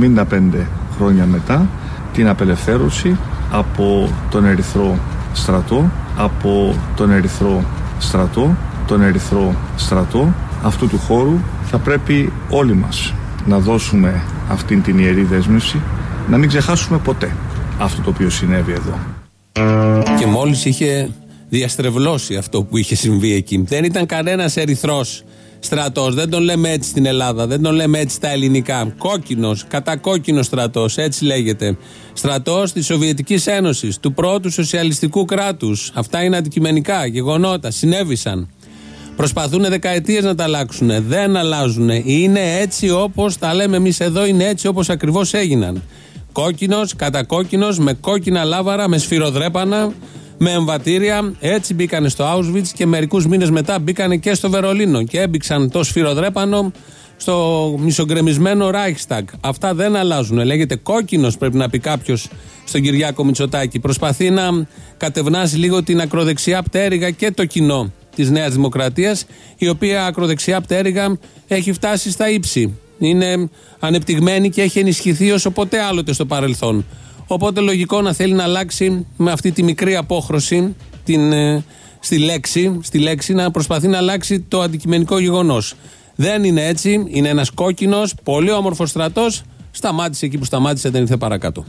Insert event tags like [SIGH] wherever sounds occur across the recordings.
και 75 χρόνια μετά την απελευθέρωση από τον Ερυθρό στρατό, από τον Ερυθρό στρατό, τον Ερυθρό στρατό αυτού του χώρου θα πρέπει όλοι μας να δώσουμε αυτήν την ιερή δέσμευση να μην ξεχάσουμε ποτέ αυτό το οποίο συνέβη εδώ. Και μόλις είχε διαστρεβλώσει αυτό που είχε συμβεί εκεί. Δεν ήταν κανένας ερυθρός στρατός. Δεν τον λέμε έτσι στην Ελλάδα, δεν τον λέμε έτσι στα ελληνικά. Κόκκινος, κατακόκκινος στρατός, έτσι λέγεται. Στρατός της Σοβιετικής Ένωσης, του πρώτου σοσιαλιστικού κράτους. Αυτά είναι αντικειμενικά, γεγονότα, συνέβησαν. Προσπαθούν δεκαετίες να τα αλλάξουν. Δεν αλλάζουν. Είναι έτσι όπως τα λέμε εμείς εδώ, είναι έτσι όπως ακριβώς έγιναν. Κόκκινος, κατακόκκινος, με κόκκινα λάβαρα, με σφυροδρέπανα, με εμβατήρια. Έτσι μπήκανε στο Auschwitz και μερικούς μήνες μετά μπήκανε και στο Βερολίνο και έμπηξαν το σφυροδρέπανο στο μισογκρεμισμένο Reichstag. Αυτά δεν αλλάζουν. Λέγεται κόκκινος, πρέπει να πει κάποιος στον Κυριάκο Μητσοτάκη. Προσπαθεί να κατευνάσει λίγο την ακροδεξιά πτέρυγα και το κοινό της Νέας Δημοκρατίας, η οποία ακροδεξιά πτέρυγα έχει φτάσει στα ύψη. Είναι ανεπτυγμένη και έχει ενισχυθεί όσο ποτέ άλλοτε στο παρελθόν. Οπότε λογικό να θέλει να αλλάξει με αυτή τη μικρή απόχρωση την, ε, στη, λέξη, στη λέξη να προσπαθεί να αλλάξει το αντικειμενικό γεγονός. Δεν είναι έτσι. Είναι ένας κόκκινος, πολύ όμορφος στρατός. Σταμάτησε εκεί που σταμάτησε, δεν ήρθε παρακάτω.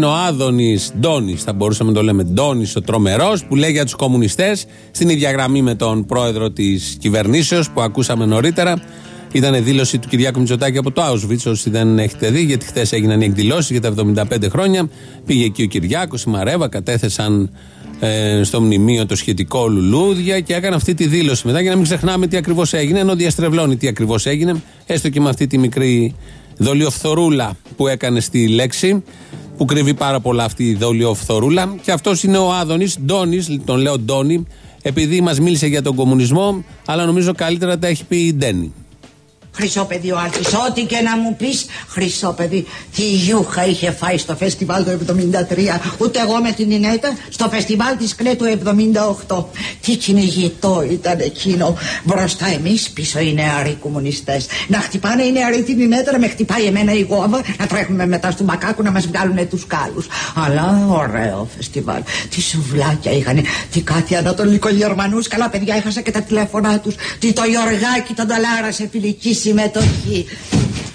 Είναι ο Άδωνης Ντόνης, θα μπορούσαμε να το λέμε Ντόνης ο τρομερός, που λέει για τους κομμουνιστές, στην ίδια γραμμή με τον πρόεδρο της κυβερνήσεως που ακούσαμε νωρίτερα. Ήταν δήλωση του Κυριάκου Μητσοτάκη από το Auschwitz, όσοι δεν έχετε δει, γιατί χθες έγιναν οι εκδηλώσεις για τα 75 χρόνια. Πήγε εκεί ο Κυριάκος, η Μαρέβα, κατέθεσαν ε, στο μνημείο το σχετικό λουλούδια και έκανε αυτή τη δήλωση μετά για να μην ξεχνάμε τι ακριβώς έγινε, ενώ διαστρεβλώνει τι ακριβώς έγινε, έστω και με αυτή τη μικρή δολιοφθορούλα που έκανε στη λέξη, που κρύβει πάρα πολλά αυτή η δολιοφθορούλα. Και αυτός είναι ο Άδωνης, Ντόνης, τον λέω Ντόνι, επειδή μας μίλησε για τον κομμουνισμό, αλλά νομίζω καλύτερα τα έχει πει η Ντένι. Χρυσό παιδί ο Άλκης, ό,τι και να μου πεις. Χρυσό παιδί, τι γιούχα είχε φάει στο φεστιβάλ του 73 Ούτε εγώ με την Ινέτα στο φεστιβάλ της Κλέ του 78 Τι κυνηγητό ήταν εκείνο. Μπροστά εμείς πίσω οι νεαροί κομμουνιστές. Να χτυπάνε οι νεαροί την Ινέτα να με χτυπάει εμένα η γόβα Να τρέχουμε μετά στο μακάκου να μας βγάλουν τους κάλους. Αλλά ωραίο φεστιβάλ. Τι σουβλάκια είχαν Τι κάτι ανατολικογερμανούς. Καλά παιδιά έχασα και τα τηλέφωνά τους. Τι το Γιωργάκι τον Ταλάρα σε φιλική συμμετοχή.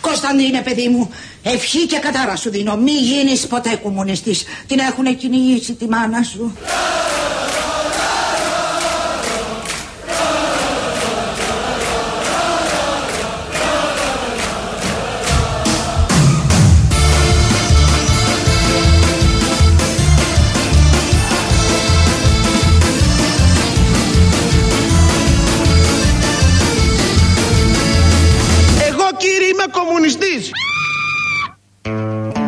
Κωνσταντίνε παιδί μου, ευχή και κατάρα σου δίνω. Μη γίνεις ποτέ κομμουνιστής. Την έχουν κυνηγήσει τη μάνα σου.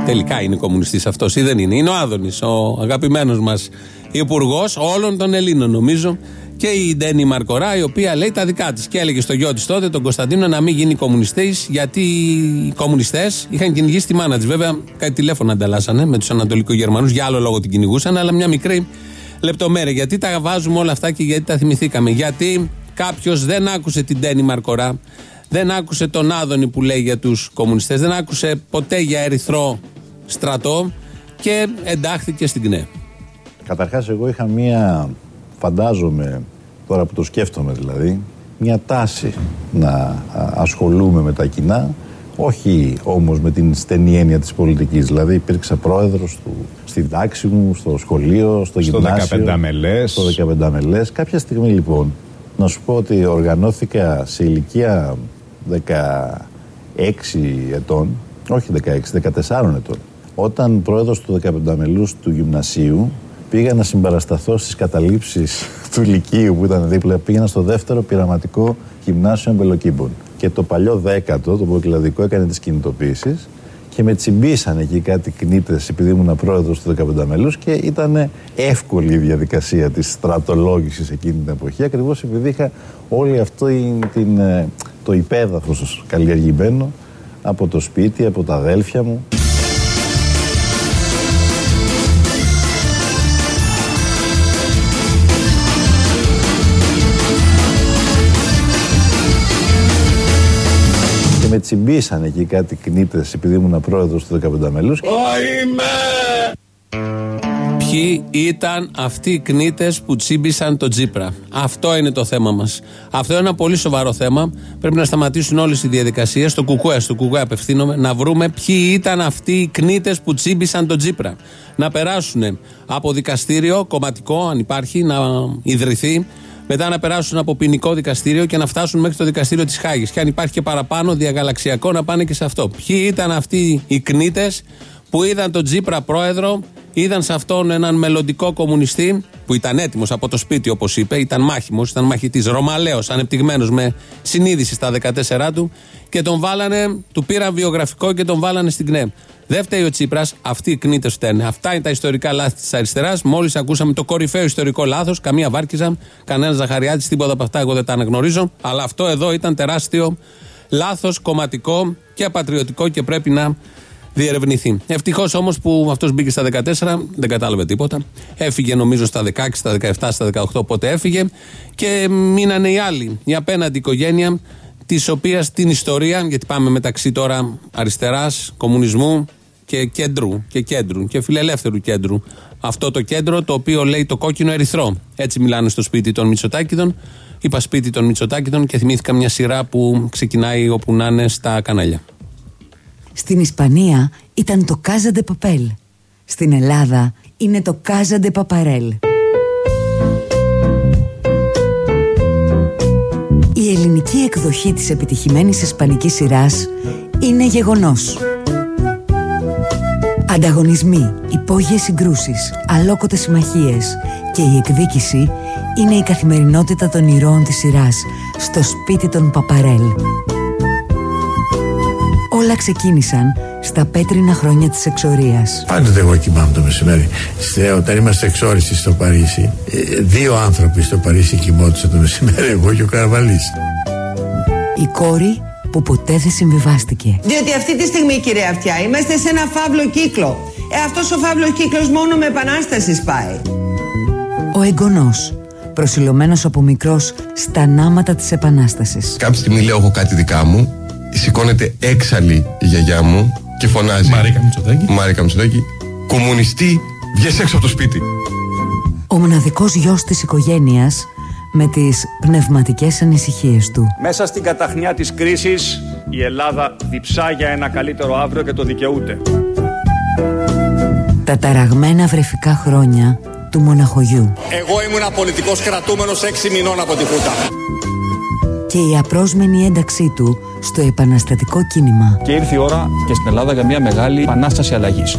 Τελικά είναι κομμουνιστής αυτός ή δεν είναι. Είναι ο Άδωνης, ο αγαπημένος μας υπουργός όλων των Ελλήνων, νομίζω. Και η Ντένι Μαρκορά, η οποία λέει τα δικά της. Και έλεγε στο γιο της τότε, τον Κωνσταντίνο, να μην γίνει κομμουνιστής, γιατί οι κομμουνιστές είχαν κυνηγήσει τη μάνα της. Βέβαια, κάτι τηλέφωνα ανταλλάσσανε με τους Ανατολικογερμανού, για άλλο λόγο την κυνηγούσαν, αλλά μια μικρή λεπτομέρεια. Γιατί τα βάζουμε όλα αυτά και γιατί τα θυμηθήκαμε. Γιατί κάποιος δεν άκουσε την Ντένι Μαρκορά, δεν άκουσε τον Άδωνη που λέει για τους κομμουνιστές, δεν άκουσε ποτέ για ερυθρό στρατό και εντάχθηκε στην ΚΝΕ. Καταρχάς εγώ είχα μία, φαντάζομαι, τώρα που το σκέφτομαι δηλαδή, μια τάση να ασχολούμαι με τα κοινά, όχι όμως με την στενή έννοια της πολιτικής. Δηλαδή υπήρξα πρόεδρος του, στην τάξη μου, στο σχολείο, στο, στο γυμνάσιο. 15 μελές. Στο 15 μελές. Κάποια στιγμή λοιπόν, να σου πω ότι οργανώθηκα σε ηλικία 16 ετών Όχι 16, 14 ετών. Όταν πρόεδρος του 15 μελού του γυμνασίου πήγα να συμπαρασταθώ στις καταλήψεις [LAUGHS] του Λυκείου που ήταν δίπλα. Πήγαινα στο δεύτερο πειραματικό γυμνάσιο Εμπελοκύμπων. Και το παλιό δέκατο, το προκλαδικό, έκανε τις κινητοποίησεις και με τσιμπήσαν εκεί κάτι κνήτε επειδή ήμουν πρόεδρος του 15 μελού και ήταν εύκολη η διαδικασία της στρατολόγησης εκείνη την εποχή ακριβώς επειδή είχα όλη αυτό την, ε, το υπέδαφος καλλιεργημένο από το σπίτι, από τα αδέλφια μου. Με τσιμπήσαν εκεί κάτι κνήτες επειδή ήμουν πρόεδρος του 15 μελούς. Ποιοι ήταν αυτοί οι κνήτες που τσίμπησαν τον Τζίπρα; Αυτό είναι το θέμα μας. Αυτό είναι ένα πολύ σοβαρό θέμα. Πρέπει να σταματήσουν όλες οι διαδικασίες. Στο κουκουέ, στο κουκουέ απευθύνομαι, να βρούμε ποιοι ήταν αυτοί οι κνήτες που τσίμπησαν τον Τζίπρα. Να περάσουν από δικαστήριο κομματικό, αν υπάρχει, να ιδρυθεί μετά να περάσουν από ποινικό δικαστήριο και να φτάσουν μέχρι το δικαστήριο της Χάγης. Και αν υπάρχει και παραπάνω διαγαλαξιακό, να πάνε και σε αυτό. Ποιοι ήταν αυτοί οι κνήτες που είδαν τον Τζίπρα πρόεδρο, είδαν σε αυτόν έναν μελλοντικό κομμουνιστή που ήταν έτοιμος από το σπίτι, όπως είπε, ήταν μάχημος, ήταν μαχητής, Ρωμαλαίος, ανεπτυγμένος με συνείδηση στα 14 του και τον βάλανε, του πήραν βιογραφικό και τον βάλανε στην ΚΝΕ. Δεν φταίει ο Τσίπρας, αυτοί οι κνήτε φταίνε. Αυτά είναι τα ιστορικά λάθη της αριστεράς. Μόλις ακούσαμε το κορυφαίο ιστορικό λάθος, καμία βάρκιζα, κανένα Ζαχαριάτης, τίποτα από αυτά εγώ δεν τα αναγνωρίζω. Αλλά αυτό εδώ ήταν τεράστιο λάθος κομματικό και πατριωτικό και πρέπει να διερευνηθεί. Ευτυχώς όμως που αυτός μπήκε στα 14, δεν κατάλαβε τίποτα. Έφυγε νομίζω στα 16, στα 17, στα 18, πότε έφυγε. Και μείνανε οι άλλοι, η απέναντι οικογένεια, της οποίας την ιστορία, γιατί πάμε μεταξύ τώρα αριστεράς, κομμουνισμού και κέντρου και κέντρου και φιλελεύθερου κέντρου. Αυτό το κέντρο το οποίο λέει το κόκκινο ερυθρό. Έτσι μιλάνε στο σπίτι των Μητσοτάκηδων. Είπα σπίτι των Μητσοτάκηδων και θυμήθηκα μια σειρά που ξεκινάει όπου να είναι στα κανάλια. Στην Ισπανία ήταν το Casa de Papel. Στην Ελλάδα είναι το Casa de Paparel. Η ελληνική εκδοχή της επιτυχημένης ισπανικής σειράς είναι γεγονός. Ανταγωνισμοί, υπόγειες συγκρούσεις, αλόκοτες συμμαχίες και η εκδίκηση είναι η καθημερινότητα των ηρώων της σειράς στο σπίτι των Παπαρέλ. Όλα ξεκίνησαν στα πέτρινα χρόνια της εξορίας. Πάντοτε εγώ κοιμάμαι το μεσημέρι. Όταν είμαστε εξόριστοι στο Παρίσι, ε, δύο άνθρωποι στο Παρίσι κοιμόντουσαν το μεσημέρι, εγώ και ο Καραβαλής. Η κόρη που ποτέ δεν συμβιβάστηκε. Διότι αυτή τη στιγμή, κύριε Αυτιά, είμαστε σε ένα φαύλο κύκλο. Ε, αυτός ο φαύλος κύκλος μόνο με επανάστασης σπάει. Ο εγγονός, προσιλωμένος από μικρός στα νάματα της επανάστασης. Κάποια στιγμή λέω εγώ κάτι δικά μου, σηκώνεται έξαλλη η γιαγιά μου και φωνάζει Μαρίκα Μητσοτάκη Μαρίκα Μητσοτάκη Κομμουνιστή, βγες έξω από το σπίτι Ο μοναδικός γιος της οικογένειας με τις πνευματικές ανησυχίες του. Μέσα στην καταχνιά της κρίσης η Ελλάδα διψά για ένα καλύτερο αύριο και το δικαιούται. Τα ταραγμένα βρεφικά χρόνια του μοναχογιού. Εγώ ήμουν πολιτικός κρατούμενος έξι μηνών από τη Χούτα. Και η απρόσμενη ένταξή του στο επαναστατικό κίνημα. Και ήρθε η ώρα και στην Ελλάδα για μια μεγάλη επανάσταση αλλαγής.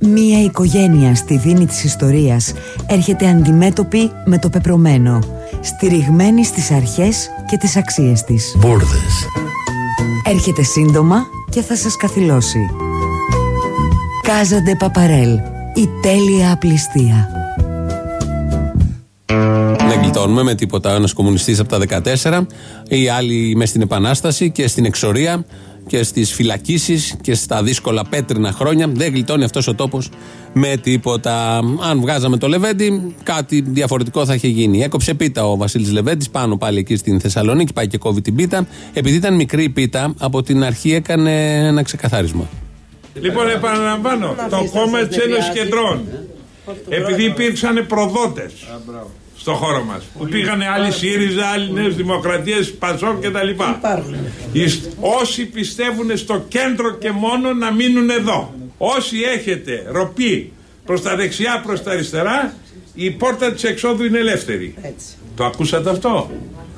Μία οικογένεια στη δίνη της ιστορίας έρχεται αντιμέτωπη με το πεπρωμένο, στηριγμένη στις αρχές και τις αξίες της. Μπούρδες. Έρχεται σύντομα και θα σας καθυλώσει. Κάζαντε Παπαρέλ, η τέλεια απληστία. Δεν γλιτώνουμε με τίποτα. Ένας κομμουνιστής από τα 14, οι άλλοι μες στην Επανάσταση και στην εξορία και στις φυλακίσεις και στα δύσκολα πέτρινα χρόνια. Δεν γλιτώνει αυτός ο τόπος με τίποτα. Αν βγάζαμε το Λεβέντι, κάτι διαφορετικό θα είχε γίνει. Έκοψε πίτα ο Βασίλης Λεβέντης πάνω πάλι εκεί στην Θεσσαλονίκη, πάει και κόβει την πίτα. Επειδή ήταν μικρή η πίτα, από την αρχή έκανε ένα ξεκαθάρισμα. Λοιπόν, επαναλαμβάνω, το κόμμα της Ένωσης Κεντρών. Επειδή υπήρξαν προδότες στο χώρο μας. Που πήγανε άλλοι ΣΥΡΙΖΑ, άλλοι Νέες Δημοκρατίες, Πασόκ κτλ. Όσοι πιστεύουν στο κέντρο και μόνο να μείνουν εδώ. Όσοι έχετε ροπή προς τα δεξιά, προς τα αριστερά, η πόρτα της εξόδου είναι ελεύθερη. Το ακούσατε αυτό;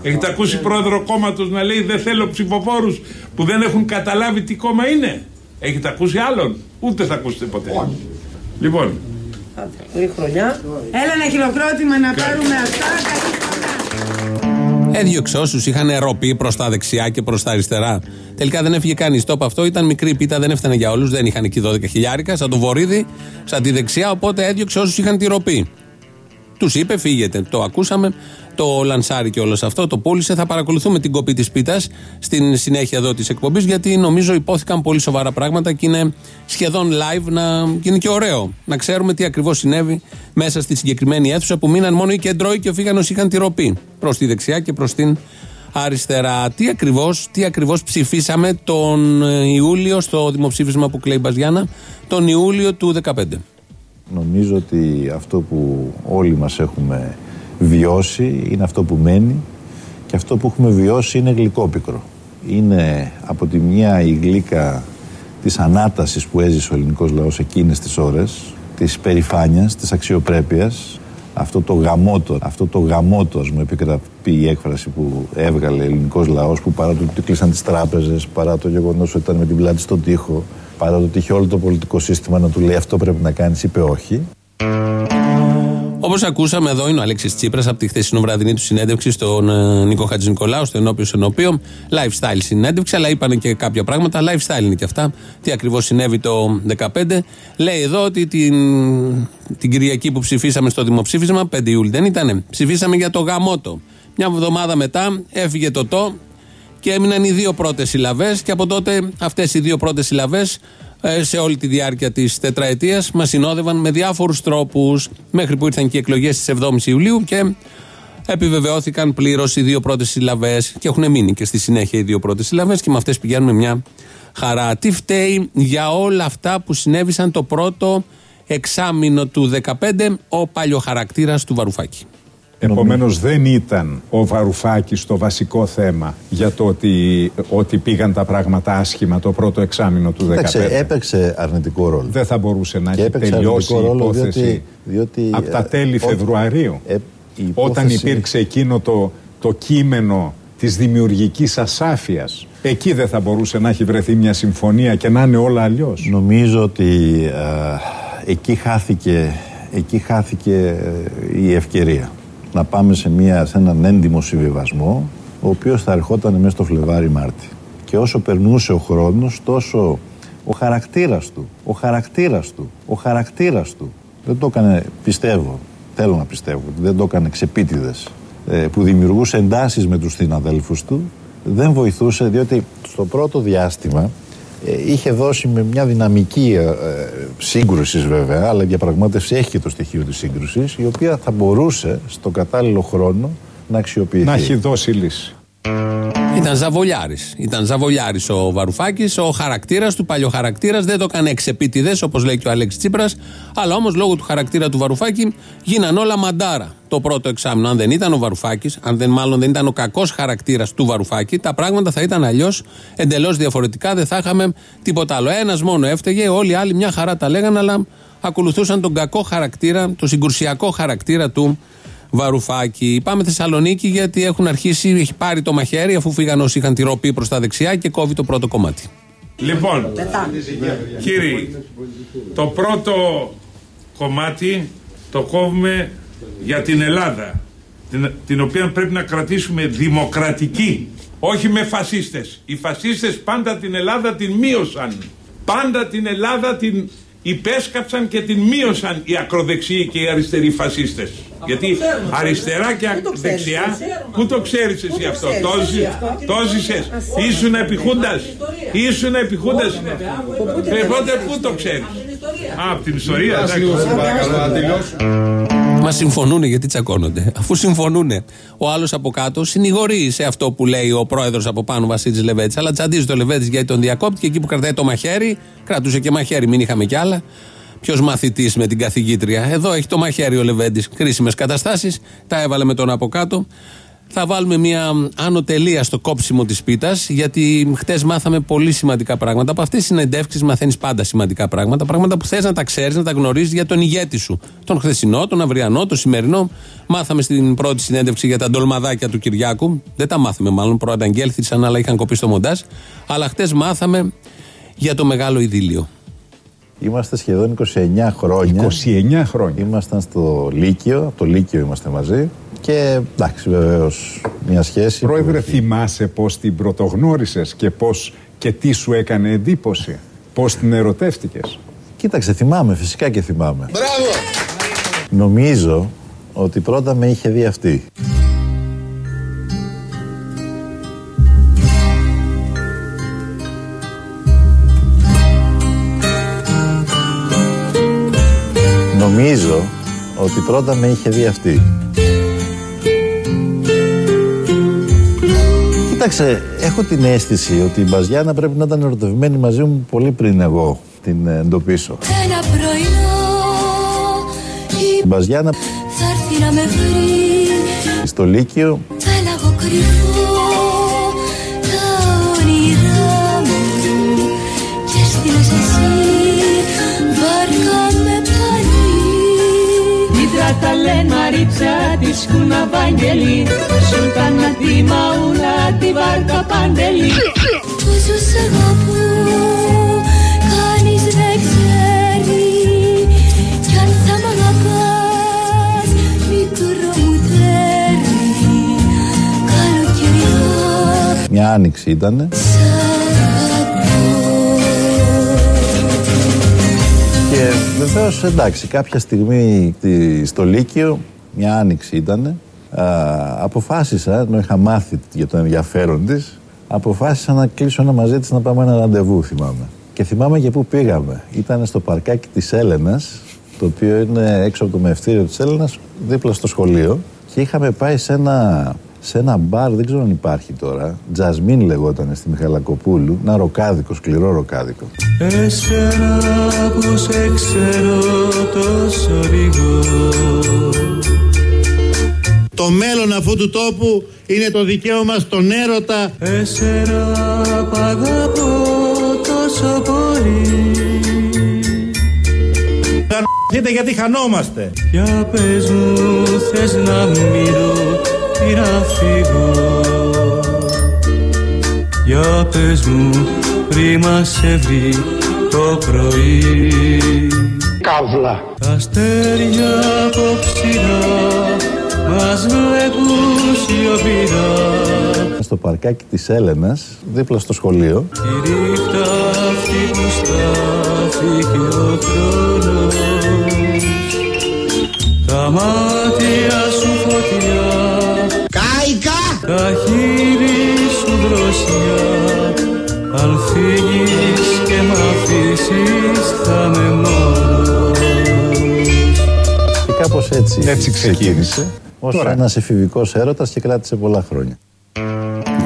Έχετε ακούσει πρόεδρο κόμματος να λέει Δεν θέλω ψηφοφόρους που δεν έχουν καταλάβει τι κόμμα είναι. Έχετε ακούσει άλλον; Ούτε θα ακούσετε ποτέ. Λοιπόν, Καλή χρονιά. Έλα ένα χειροκρότημα να πάρουμε αυτά. Έδιωξε όσους είχαν ροπή προς τα δεξιά και προς τα αριστερά. Τελικά δεν έφυγε κανείς. Το αυτό ήταν μικρή πίτα, δεν έφτανε για όλους. Δεν είχαν εκεί 12 χιλιάρικα, σαν το βορίδι, σαν τη δεξιά. Οπότε έδιωξε όσους είχαν τη ροπή. Τους είπε, φύγετε. Το ακούσαμε, το λανσάρι και όλος αυτό, το πούλησε. Θα παρακολουθούμε την κοπή της πίτας στην συνέχεια εδώ της εκπομπής, γιατί νομίζω υπόθηκαν πολύ σοβαρά πράγματα και είναι σχεδόν live να, και είναι και ωραίο να ξέρουμε τι ακριβώς συνέβη μέσα στη συγκεκριμένη αίθουσα που μείναν μόνο οι κεντρώοι και ο Φίγανο είχαν τη ροπή προς τη δεξιά και προς την αριστερά. Τι ακριβώ τι ακριβώς ψηφίσαμε τον ε, Ιούλιο στο δημοψήφισμα που κλαίει Μπαζιάννα, τον Ιούλιο του 2015. Νομίζω ότι αυτό που όλοι μας έχουμε βιώσει είναι αυτό που μένει και αυτό που έχουμε βιώσει είναι γλυκόπικρο. Είναι από τη μια η γλύκα της ανάτασης που έζησε ο ελληνικός λαός εκείνες τις ώρες, της περηφάνειας, της αξιοπρέπειας, αυτό το γαμότο, αυτό το γαμότος, ας μου επικρατεί η έκφραση που έβγαλε ο ελληνικός λαός που παρά το ότι κλείσαν τις τράπεζες, παρά το γεγονός ότι ήταν με την πλάτη στον τοίχο, παρά το ότι είχε όλο το πολιτικό σύστημα να του λέει αυτό πρέπει να κάνεις, είπε όχι. Όπως ακούσαμε, εδώ είναι ο Αλέξης Τσίπρας από τη χθεσινοβραδινή του συνέντευξη στον ε, Νίκο Χατζη Νικολάου, στο ενώπιο ενώπιο. Lifestyle συνέντευξη, αλλά είπαν και κάποια πράγματα. Lifestyle είναι και αυτά. Τι ακριβώς συνέβη το 2015. Λέει εδώ ότι την, την Κυριακή που ψηφίσαμε στο δημοψήφισμα, 5 Ιούλη δεν ήτανε, ψηφίσαμε για το γαμότο. Μια εβδομάδα μετά έφυγε το το και έμειναν οι δύο πρώτες συλλαβές. Και από τότε αυτές οι δύο πρώτες συλλαβές ε, σε όλη τη διάρκεια της τετραετίας μας συνόδευαν με διάφορους τρόπους μέχρι που ήρθαν και οι εκλογές τη 7η Ιουλίου και επιβεβαιώθηκαν πλήρως οι δύο πρώτες συλλαβές και έχουν μείνει και στη συνέχεια οι δύο πρώτες συλλαβές και με αυτές πηγαίνουμε μια χαρά. Τι φταίει για όλα αυτά που συνέβησαν το πρώτο εξάμεινο του 2015 ο παλιοχαρακτήρας του Βαρουφάκη. Επομένως δεν ήταν ο Βαρουφάκης το βασικό θέμα για το ότι, ότι πήγαν τα πράγματα άσχημα το πρώτο εξάμεινο του 2015. Έπαιξε, έπαιξε αρνητικό ρόλο. Δεν θα μπορούσε να Και έχει έπαιξε τελειώσει η αρνητικό ρόλο υπόθεση διότι- διότι, από τα ε, τέλη ό- Φεβρουαρίου. ε, η Όταν υπόθεση- υπήρξε εκείνο το, το κείμενο της δημιουργικής ασάφειας. Εκεί δεν θα μπορούσε να έχει βρεθεί μια συμφωνία και να είναι όλα αλλιώς. Νομίζω ότι ε, εκεί χάθηκε, εκεί χάθηκε ε, η ευκαιρία να πάμε σε, μια, σε έναν έντιμο συμβιβασμό ο οποίος θα ερχόταν μέσα στο Φλεβάρι Μάρτι. Και όσο περνούσε ο χρόνος τόσο ο χαρακτήρας του, ο χαρακτήρας του, ο χαρακτήρας του δεν το έκανε, πιστεύω, θέλω να πιστεύω, ότι δεν το έκανε ξεπίτηδες ε, που δημιουργούσε εντάσεις με τους συναδέλφους του δεν βοηθούσε διότι στο πρώτο διάστημα ε, είχε δώσει με μια δυναμική ε, ε, σύγκρουσης βέβαια, αλλά η διαπραγμάτευση έχει και το στοιχείο της σύγκρουσης, η οποία θα μπορούσε στο κατάλληλο χρόνο να αξιοποιηθεί. Να έχει δώσει λύση. Ήταν ζαβολιάρης. Ήταν ζαβολιάρης ο Βαρουφάκης, ο χαρακτήρας του, παλιοχαρακτήρα. Δεν το έκανε εξεπίτηδες, όπως λέει και ο Αλέξης Τσίπρας. Αλλά όμως λόγω του χαρακτήρα του Βαρουφάκη γίναν όλα μαντάρα το πρώτο εξάμεινο. Αν δεν ήταν ο Βαρουφάκης, αν δεν μάλλον δεν ήταν ο κακός χαρακτήρας του Βαρουφάκη, τα πράγματα θα ήταν αλλιώς εντελώς διαφορετικά. Δεν θα είχαμε τίποτα άλλο. Ένας μόνο έφταιγε, όλοι οι άλλοι μια χαρά τα λέγανε, αλλά ακολουθούσαν τον κακό χαρακτήρα, το συγκρουσιακό χαρακτήρα του Βαρουφάκη. Πάμε Θεσσαλονίκη γιατί έχουν αρχίσει, έχει πάρει το μαχαίρι αφού φύγαν όσοι είχαν τη ροπή προς τα δεξιά και κόβει το πρώτο κομμάτι. Λοιπόν, κύριοι, το πρώτο κομμάτι το κόβουμε για την Ελλάδα, την, την οποία πρέπει να κρατήσουμε δημοκρατική, όχι με φασίστες. Οι φασίστες πάντα την Ελλάδα την μείωσαν. Πάντα την Ελλάδα την υπέσκαψαν και την μείωσαν οι ακροδεξιοί και οι αριστεροί φασίστες. Γιατί αριστερά και δεξιά, πού το ξέρεις εσύ αυτό, το ζει- το ζήσες, ήσουν επιχούντας, ήσουν επιχούντας. Ε, Οπότε πού το ξέρεις; Α, από την ιστορία, εντάξει. Μα συμφωνούν γιατί τσακώνονται. Αφού συμφωνούν, ο άλλος από κάτω συνηγορεί σε αυτό που λέει ο πρόεδρος από πάνω Βασίλης Λεβέτης. Αλλά τσαντίζει το Λεβέτης γιατί τον διακόπτει και εκεί που κρατάει το μαχαίρι, κρατούσε και μαχαίρι, μην είχαμε κι άλλα. Ποιος μαθητής με την καθηγήτρια; Εδώ έχει το μαχαίρι ο Λεβέντης. Κρίσιμες καταστάσεις. Τα έβαλε με τον από κάτω. Θα βάλουμε μια άνω τελεία στο κόψιμο της πίτας, γιατί χτες μάθαμε πολύ σημαντικά πράγματα. Από αυτές τις συνεντεύξεις μαθαίνεις πάντα σημαντικά πράγματα. Πράγματα που θες να τα ξέρεις, να τα γνωρίζεις για τον ηγέτη σου. Τον χθεσινό, τον αυριανό, τον σημερινό. Μάθαμε στην πρώτη συνέντευξη για τα ντολμαδάκια του Κυριάκου. Δεν τα μάθαμε μάλλον, προαναγγέλθησαν, αλλά είχαν κοπεί στο μοντάζ. Αλλά χτες μάθαμε για το μεγάλο ειδήλιο. Είμαστε σχεδόν 29 χρόνια. 29 χρόνια. Ήμασταν στο Λύκειο, από το Λύκειο είμαστε μαζί. Και εντάξει, βεβαίως μια σχέση. Πρόεδρε, θυμάσαι πώς την πρωτογνώρισες και πώς και τι σου έκανε εντύπωση. Πώς την ερωτεύτηκες; Κοίταξε, θυμάμαι, φυσικά και θυμάμαι. Μπράβο! Νομίζω ότι πρώτα με είχε δει αυτή. Νομίζω ότι πρώτα με είχε δει αυτή. Κοίταξε, έχω την αίσθηση ότι η Μπαζιάνα πρέπει να ήταν ερωτευμένη μαζί μου πολύ πριν εγώ την εντοπίσω. Ένα πρωινό Η Μπαζιάνα θα έρθει να με βρει. στο Λύκειο. Θα έλαγω κρυφό Μήτρα τα λένε Μαρίτσα τη σκούνα Βαγγελή. Σουλτάνα τη μαούλα τη βάρκα Παντελή. Πόσο σ' αγαπώ κανείς δεν ξέρει. Κι αν θα μ' αγαπάς μικρό μου τέρι Καλοκαιριά μια άνοιξη ήτανε και βεβαίως εντάξει κάποια στιγμή τη- στο Λύκειο μια άνοιξη ήτανε α, αποφάσισα, ενώ είχα μάθει για το ενδιαφέρον της αποφάσισα να κλείσω ένα μαζί της να πάμε ένα ραντεβού θυμάμαι. Και θυμάμαι και πού πήγαμε. Ήταν στο παρκάκι της Έλενας το οποίο είναι έξω από το μευτήριο της Έλενας δίπλα στο σχολείο και είχαμε πάει σε ένα, σε ένα μπαρ, δεν ξέρω αν υπάρχει τώρα Τζασμίν λεγόταν στη Μιχαλακοπούλου ένα ροκάδικο, σκληρό ροκάδικο Εσένα που σε ξέρω τόσο λίγο Το μέλλον αυτού του τόπου είναι το δικαίωμα στον έρωτα. Εσένα που αγαπώ τόσο πολύ Δείτε γιατί χανόμαστε. Για πες μου θες να μείνω ή να φύγω Για πες μου πριν μας σε βρει το πρωί Καύλα. Τα αστέρια απόψινά μας βλέπουν σιωπηρά στο παρκάκι της Έλενας δίπλα στο σχολείο Τη νύχτα αυτή που στάθηκε ο χρόνος Τα μάτια σου φωτιά Κάικα! Τα χείλη σου δροσιά Αν φύγεις και μ' αφήσεις θα με μόνος και κάπως έτσι, Έτσι ξεκίνησε. ως Τώρα. ένας εφηβικός έρωτας και κράτησε πολλά χρόνια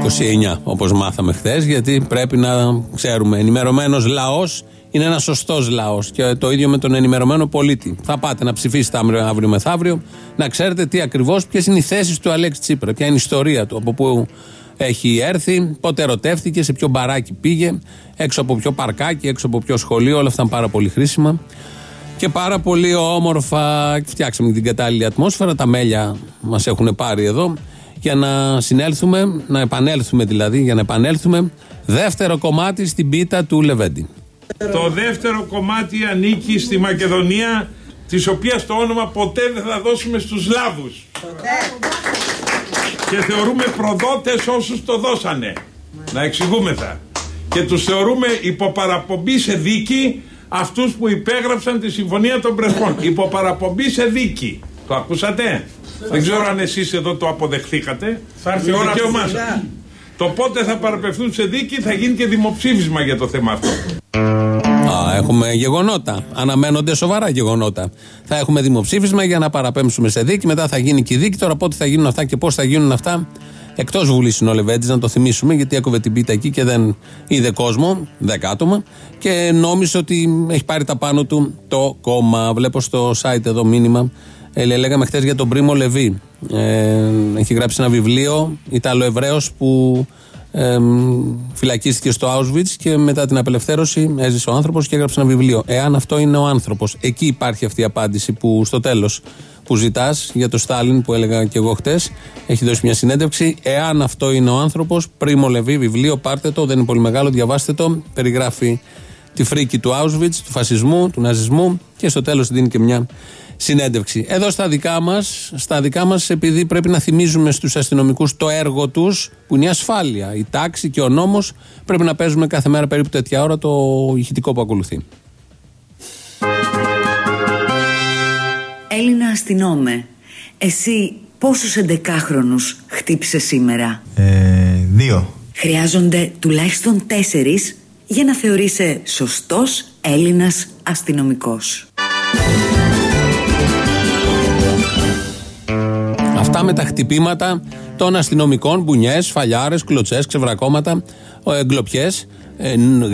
29, όπως μάθαμε χθες, γιατί πρέπει να ξέρουμε. Ενημερωμένος λαός είναι ένας σωστός λαός. Και το ίδιο με τον ενημερωμένο πολίτη. Θα πάτε να ψηφίσετε αύριο, αύριο μεθαύριο, να ξέρετε τι ακριβώς, ποιες είναι οι θέσεις του Αλέξη Τσίπρα, ποια είναι η ιστορία του, από πού έχει έρθει, πότε ερωτεύτηκε, σε ποιο μπαράκι πήγε, έξω από ποιο παρκάκι, έξω από ποιο σχολείο. Όλα αυτά είναι πάρα πολύ χρήσιμα. Και πάρα πολύ όμορφα φτιάξαμε και την κατάλληλη ατμόσφαιρα. Τα μέλια μας έχουν πάρει εδώ για να συνέλθουμε, να επανέλθουμε δηλαδή, για να επανέλθουμε. Δεύτερο κομμάτι στην πίτα του Λεβέντη. Το δεύτερο κομμάτι ανήκει στη Μακεδονία της οποίας το όνομα ποτέ δεν θα δώσουμε στους Σλάβους. Και θεωρούμε προδότες όσους το δώσανε. Να εξηγούμεθα. Και τους θεωρούμε υποπαραπομπή σε δίκη αυτούς που υπέγραψαν τη Συμφωνία των Πρεσπών. Υποπαραπομπή σε δίκη. Το ακούσατε; Δεν ξέρω αν εσείς εδώ το αποδεχθήκατε. Θα έρθει η ώρα σας. Το πότε θα παραπευθούν σε δίκη θα γίνει και δημοψήφισμα για το θέμα αυτό. Α, έχουμε γεγονότα. Αναμένονται σοβαρά γεγονότα. Θα έχουμε δημοψήφισμα για να παραπέμψουμε σε δίκη. Μετά θα γίνει και η δίκη. Τώρα πότε θα γίνουν αυτά και πώς θα γίνουν αυτά. Εκτός Βουλής είναι ο Λεβέντη, να το θυμίσουμε, γιατί έκοβε την πίτα εκεί και δεν είδε κόσμο, δέκα άτομα, και νόμιζε ότι έχει πάρει τα πάνω του το κόμμα. Βλέπω στο site εδώ μήνυμα. Ε, λέγαμε χθες για τον Πρίμο Λεβί. Ε, έχει γράψει ένα βιβλίο Ιταλοεβραίο που ε, φυλακίστηκε στο Auschwitz και μετά την απελευθέρωση έζησε ο άνθρωπος και έγραψε ένα βιβλίο. Εάν αυτό είναι ο άνθρωπος, εκεί υπάρχει αυτή η απάντηση που στο τέλος που ζητάς για το Στάλιν που έλεγα και εγώ χτε, έχει δώσει μια συνέντευξη. Εάν αυτό είναι ο άνθρωπος, Πρίμο Λεβί, βιβλίο, πάρτε το, δεν είναι πολύ μεγάλο, διαβάστε το. Περιγράφει τη φρίκη του Auschwitz, του φασισμού, του ναζισμού και στο τέλος δίνει και μια συνέντευξη. Εδώ στα δικά μας, στα δικά μας, επειδή πρέπει να θυμίζουμε στους αστυνομικούς το έργο τους, που είναι η ασφάλεια, η τάξη και ο νόμος, πρέπει να παίζουμε κάθε μέρα περίπου τέτοια ώρα το ηχητικό που ακολουθεί. Έλληνα αστυνόμε, εσύ πόσους εντεκάχρονους χτύπησες σήμερα; Ε, δύο. Χρειάζονται τουλάχιστον τέσσερις για να θεωρείσαι σωστός Έλληνας αστυνομικός. Αυτά με τα χτυπήματα των αστυνομικών, μπουνιές, φαλιάρες, κλωτσές, ξεβρακώματα, εγκλοπιέ.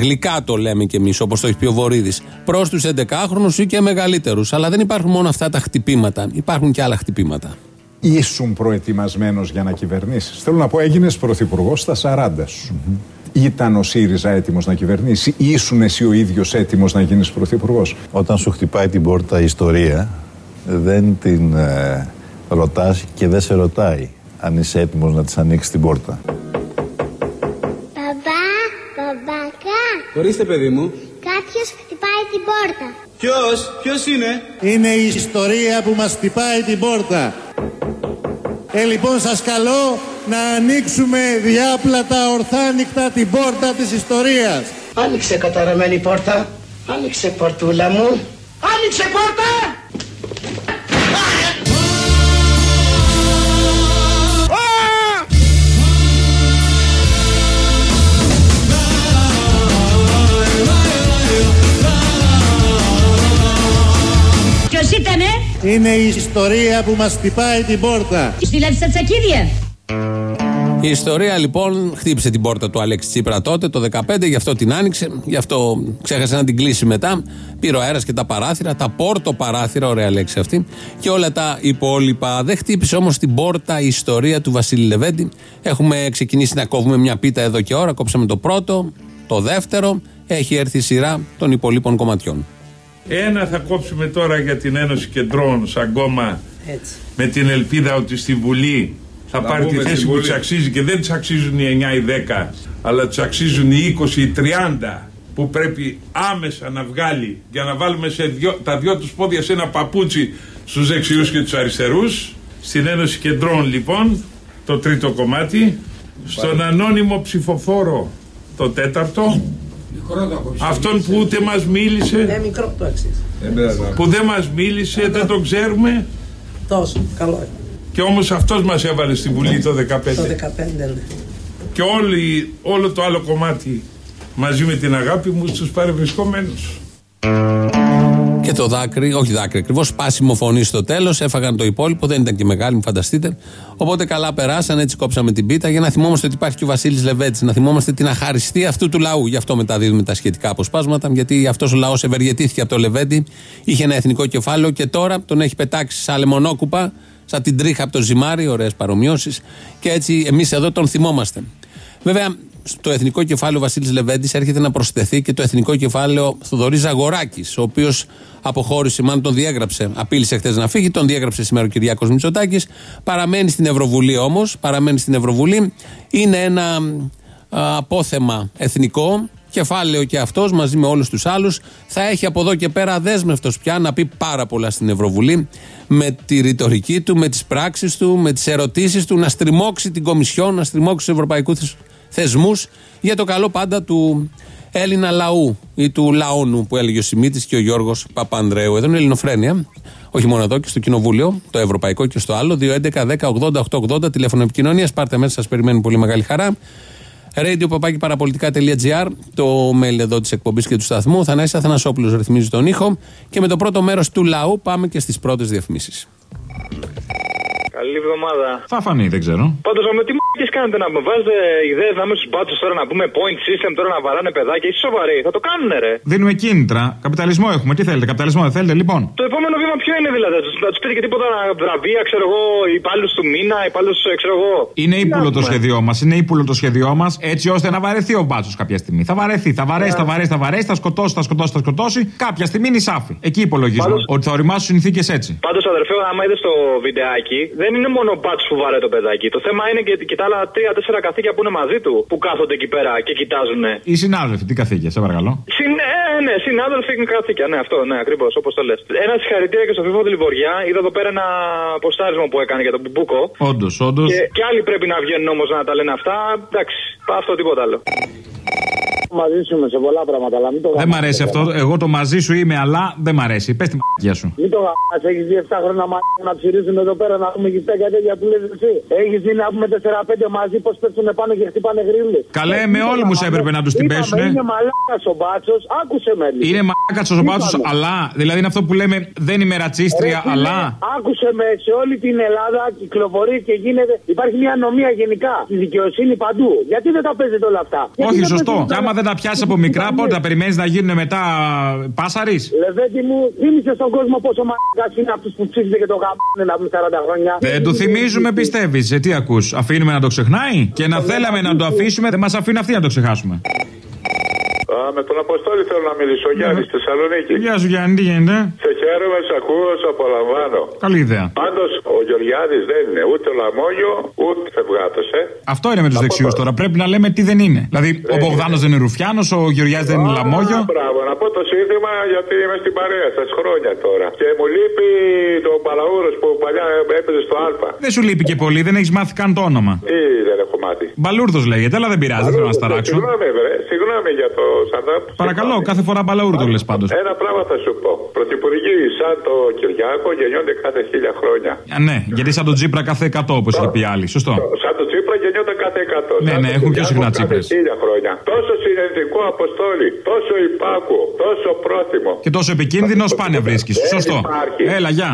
γλυκά το λέμε κι εμείς, όπως το έχει πει ο Βορύδης. Προς τους 11χρονου ή και μεγαλύτερους. Αλλά δεν υπάρχουν μόνο αυτά τα χτυπήματα. Υπάρχουν και άλλα χτυπήματα. Ήσουν προετοιμασμένος για να κυβερνήσεις. Θέλω να πω, έγινες πρωθυπουργός στα 40 σου. Ήταν ο ΣΥΡΙΖΑ έτοιμος να κυβερνήσει, ή ήσουν εσύ ο ίδιος έτοιμος να γίνεις πρωθυπουργός; Όταν σου χτυπάει την πόρτα η ιστορία, δεν την ε, ρωτάς και δεν σε ρωτάει αν είσαι έτοιμος να της ανοίξεις την πόρτα. Μπαμπά, μπαμπακά, Ορίστε, παιδί μου. κάποιος χτυπάει την πόρτα. Ποιος, ποιος είναι; Είναι η ιστορία που μας χτυπάει την πόρτα. Ε, λοιπόν, σας καλώ να ανοίξουμε διάπλατα ορθάνικτα την πόρτα της ιστορίας. Άνοιξε καταραμένη πόρτα. Άνοιξε πορτούλα μου. Άνοιξε πόρτα! Είναι η ιστορία που μας χτυπάει την πόρτα. Στείλατε στα τσακίδια. Η ιστορία λοιπόν χτύπησε την πόρτα του Αλέξη Τσίπρα τότε, το 2015, γι' αυτό την άνοιξε, γι' αυτό ξέχασε να την κλείσει μετά. Πήρε ο αέρας και τα παράθυρα, τα πόρτο παράθυρα, ωραία λέξη αυτή, και όλα τα υπόλοιπα. Δεν χτύπησε όμως την πόρτα η ιστορία του Βασίλη Λεβέντη. Έχουμε ξεκινήσει να κόβουμε μια πίτα εδώ και ώρα, κόψαμε το πρώτο, το δεύτερο, έχει έρθει η σειρά των υπολείπων κομματιών. Ένα θα κόψουμε τώρα για την Ένωση Κεντρών σαν κόμμα. Έτσι. με την ελπίδα ότι στη Βουλή θα, Θα πάρει τη μπούμε θέση στη που Βουλή. της αξίζει και δεν της αξίζουν οι 9 ή 10 αλλά της αξίζουν οι 20 ή 30 που πρέπει άμεσα να βγάλει για να βάλουμε σε δυο, τα δυο τους πόδια σε ένα παπούτσι στους δεξιούς και τους αριστερούς. Στην Ένωση Κεντρών λοιπόν το τρίτο κομμάτι. Στον ανώνυμο ψηφοφόρο το τέταρτο αυτόν που ούτε μας μίλησε Ναι, μικρό το αξίζει. που δεν μας μίλησε, δεν το ξέρουμε Τόσο, καλό είναι. και όμως αυτός μας έβαλε στη Βουλή το 15 Το 15 ναι. και όλη, όλο το άλλο κομμάτι μαζί με την αγάπη μου στους παρευρισκόμενους. Και το δάκρυ, όχι δάκρυ ακριβώς, σπάσιμο φωνή στο τέλος. Έφαγαν το υπόλοιπο, δεν ήταν και μεγάλη, μου φανταστείτε. Οπότε καλά περάσαν, έτσι κόψαμε την πίτα για να θυμόμαστε ότι υπάρχει και ο Βασίλης Λεβέτης, να θυμόμαστε την αχαριστία αυτού του λαού. Γι' αυτό μεταδίδουμε τα σχετικά αποσπάσματα, γιατί αυτός ο λαός ευεργετήθηκε από το Λεβέντη, είχε ένα εθνικό κεφάλαιο και τώρα τον έχει πετάξει σαν λεμονόκουπα, σαν την τρίχα από το ζυμάρι, ωραίες παρομοιώσεις. Και έτσι εμείς εδώ τον θυμόμαστε. Βέβαια, στο εθνικό κεφάλαιο Βασίλης Λεβέντης έρχεται να προσθεθεί και το εθνικό κεφάλαιο Θοδωρής Ζαγοράκης, ο οποίος αποχώρησε, μάλλον τον διέγραψε. Απείλησε χθες να φύγει, τον διέγραψε σήμερα ο Κυριάκος Μητσοτάκης. Παραμένει στην Ευρωβουλή όμως, παραμένει στην Ευρωβουλή. Είναι ένα α, απόθεμα εθνικό, κεφάλαιο και αυτός μαζί με όλους τους άλλους. Θα έχει από εδώ και πέρα δέσμευτο πια να πει πάρα πολλά στην Ευρωβουλή με τη ρητορική του, με τις πράξεις του, με τις ερωτήσεις του, να στριμώξει την Κομισιόν, να στριμώξει τους ευρωπαϊκούς θεσμούς για το καλό πάντα του Έλληνα λαού ή του λαόνου που έλεγε ο Σιμίτης και ο Γιώργος Παπανδρέου. Εδώ είναι η Ελληνοφρένεια. Όχι μόνο εδώ και στο Κοινοβούλιο, το Ευρωπαϊκό και στο άλλο. 2.11.10.80.880 τηλέφωνο επικοινωνίας. Πάρτε μέσα, σας περιμένει πολύ μεγάλη χαρά. radio.parapolitica.gr Το mail εδώ της εκπομπής και του σταθμού. Θανάσης Αθανασόπουλος ρυθμίζει τον ήχο. Και με το πρώτο μέρος του λαού πάμε και στις πρώτες διαφημίσεις. Καλή εβδομάδα. Θα φανεί, δεν ξέρω. Πάντως, με τι μ***τι κάνετε να μου βάζετε ιδέες να είμαι στου μπάτσου τώρα να πούμε point system τώρα να βαράνε παιδάκια. Είσαι σοβαροί, θα το κάνουνε ρε. Δίνουμε κίνητρα. Καπιταλισμό έχουμε. Τι θέλετε, καπιταλισμό δεν θέλετε, λοιπόν. Το επόμενο βήμα ποιο είναι δηλαδή, να τους- να τους πείτε και τίποτα βραβεία, ξέρω εγώ, υπάλληλους του μήνα, υπάλληλους, ξέρω εγώ. Είναι Τι ύπουλο να το πούμε. σχέδιό μας. Είναι ύπουλο το σχέδιό μας έτσι ώστε να βαρεθεί ο μπάτσος κάποια στιγμή. Θα βαρεθεί, θα βαρέσει, θα βαρέσει, θα βαρέσει, θα σκοτώσει, θα σκοτώσει, θα σκοτώσει. Κάποια στιγμή είναι η σάφη. Εκεί υπολογίζουμε Πάντως- ότι θα οριμάσουν συνθήκες έτσι. Πάντως, αδερφέ, άμα είδες το βιντεάκι, δεν είναι μόνο ο μπάτσο που βαράει το παιδάκι. Το θέμα είναι και, και τα άλλα τρία-τέσσερα καθήκια που είναι μαζί του που κάθονται εκεί πέρα και κοιτάζουν. Οι συνάδελφοι, τι καθήκια, σε παρακαλώ. Συν, ε, ναι, συνάδελφοι και καθήκια. Ναι, αυτό, ναι, ακριβώς όπως το λες. Ένα συγχαρητήρια και στο FIFA τη Λιβοριά. Είδα εδώ πέρα ένα ποστάρισμα που έκανε για τον Μπουμπούκο. Όντως, όντως. Και, και άλλοι πρέπει να βγαίνουν όμως να τα λένε αυτά. Εντάξει, αυτό τίποτα άλλο. Μαζί σου είμαι σε πολλά πράγματα, αλλά μην το Δεν μ' αρέσει αυτό. Εγώ το μαζί σου είμαι, αλλά δεν μ' αρέσει. Πες τη μαγεία σου. Μην το γαμάς, έχεις δει 7 χρόνια μαζί να ψηρίζουν εδώ πέρα να πούμε γυφτά και τέτοια που λες εσύ. Έχεις δει να πούμε 4-5 μαζί πως πέφτουν πάνω και χτυπάνε γρήλες. Καλέ, με όλους μου έπρεπε να τους την Είπαμε, πέσουνε. Είναι μαλάκας ο μπάτσος, άκουσε με λίγο. Είναι μάκα ο μπάτσος, Είπαμε. αλλά. Δηλαδή είναι αυτό που λέμε δεν είμαι ρατσίστρια, Ρε φίλε, αλλά. Άκουσε με, σε όλη την Ελλάδα κυκλοφορεί και γίνεται. Υπάρχει μια ανομία γενικά. Στη δικαιοσύνη παντού. Γιατί δεν τα παίζετε όλα αυτά; Γιατί Όχι, δεν σωστό. παίζετε Και άμα όλα δεν τα πιάσεις από μικρά, πότε τα περιμένεις να γίνουν μετά πάσαρη. Λεβέντι μου, θύμισε στον κόσμο πόσο μαλάκα είναι αυτούς που ψήφισε και το γαμπάνε να πούμε 40 χρόνια. Δεν του θυμίζουμε, πιστεύεις. Ε, τι ακούς, αφήνουμε να το ξεχνάει; Και να θέλαμε να το αφήσουμε, δεν μας αφήνουν αυτοί να το ξεχάσουμε. Α, με τον Αποστόλη θέλω να μιλήσω. Γιάννη, στη Θεσσαλονίκη. Γεια σου Γιάννη, τι γίνεται; Σε χαίρομαι, σε ακούω, σε απολαμβάνω. Καλή ιδέα. Πάντως ο Γεωργιάδης δεν είναι ούτε λαμόγιο, ούτε φευγάτος, ε. Αυτό είναι με τους δεξιούς τώρα. Πρέπει να λέμε τι δεν είναι. Δηλαδή, ο Μπογδάνος δεν είναι Ρουφιάνος, ο Γεωργιάδης δεν είναι Λαμόγιο. Α, Μπράβο, να πω το σύνθημα γιατί είμαι στην παρέα σας χρόνια τώρα. Και μου λείπει το Παλαούρος που παλιά έπαιζε στο Α. Δεν σου λείπει και πολύ, δεν έχεις μάθει καν το όνομα. Τι δεν έχω μάθει. Μπαλούρδος λέγεται, αλλά δεν πειράζει, δεν θέλω να σταράξω. Συγγνώμη, βρε, συγγνώμη για το σαντάπ. Παρακαλώ, κάθε φορά μπαλαούρδο λες πάντως. Ένα πράγμα θα σου πω. Πρωθυπουργοί σαν το Κυριάκο γεννιόνται κάθε χίλια χρόνια. Α, ναι, γιατί σαν τον Τζίπρα κάθε 100 όπως είχε πει άλλοι. Σωστό. Σαν το Τσίπρα γεννιόνται κάθε 100. Ναι, Σαν ναι, το έχουν πιο Κυριάκο συχνά κάθε Τσίπρες. χίλια χρόνια. Τόσο συνεντικό αποστόλη, τόσο υπάκουο, τόσο πρόθυμο. Και τόσο επικίνδυνο σπάνια βρίσκεις. Δεν Σωστό. υπάρχει. Έλα, γεια.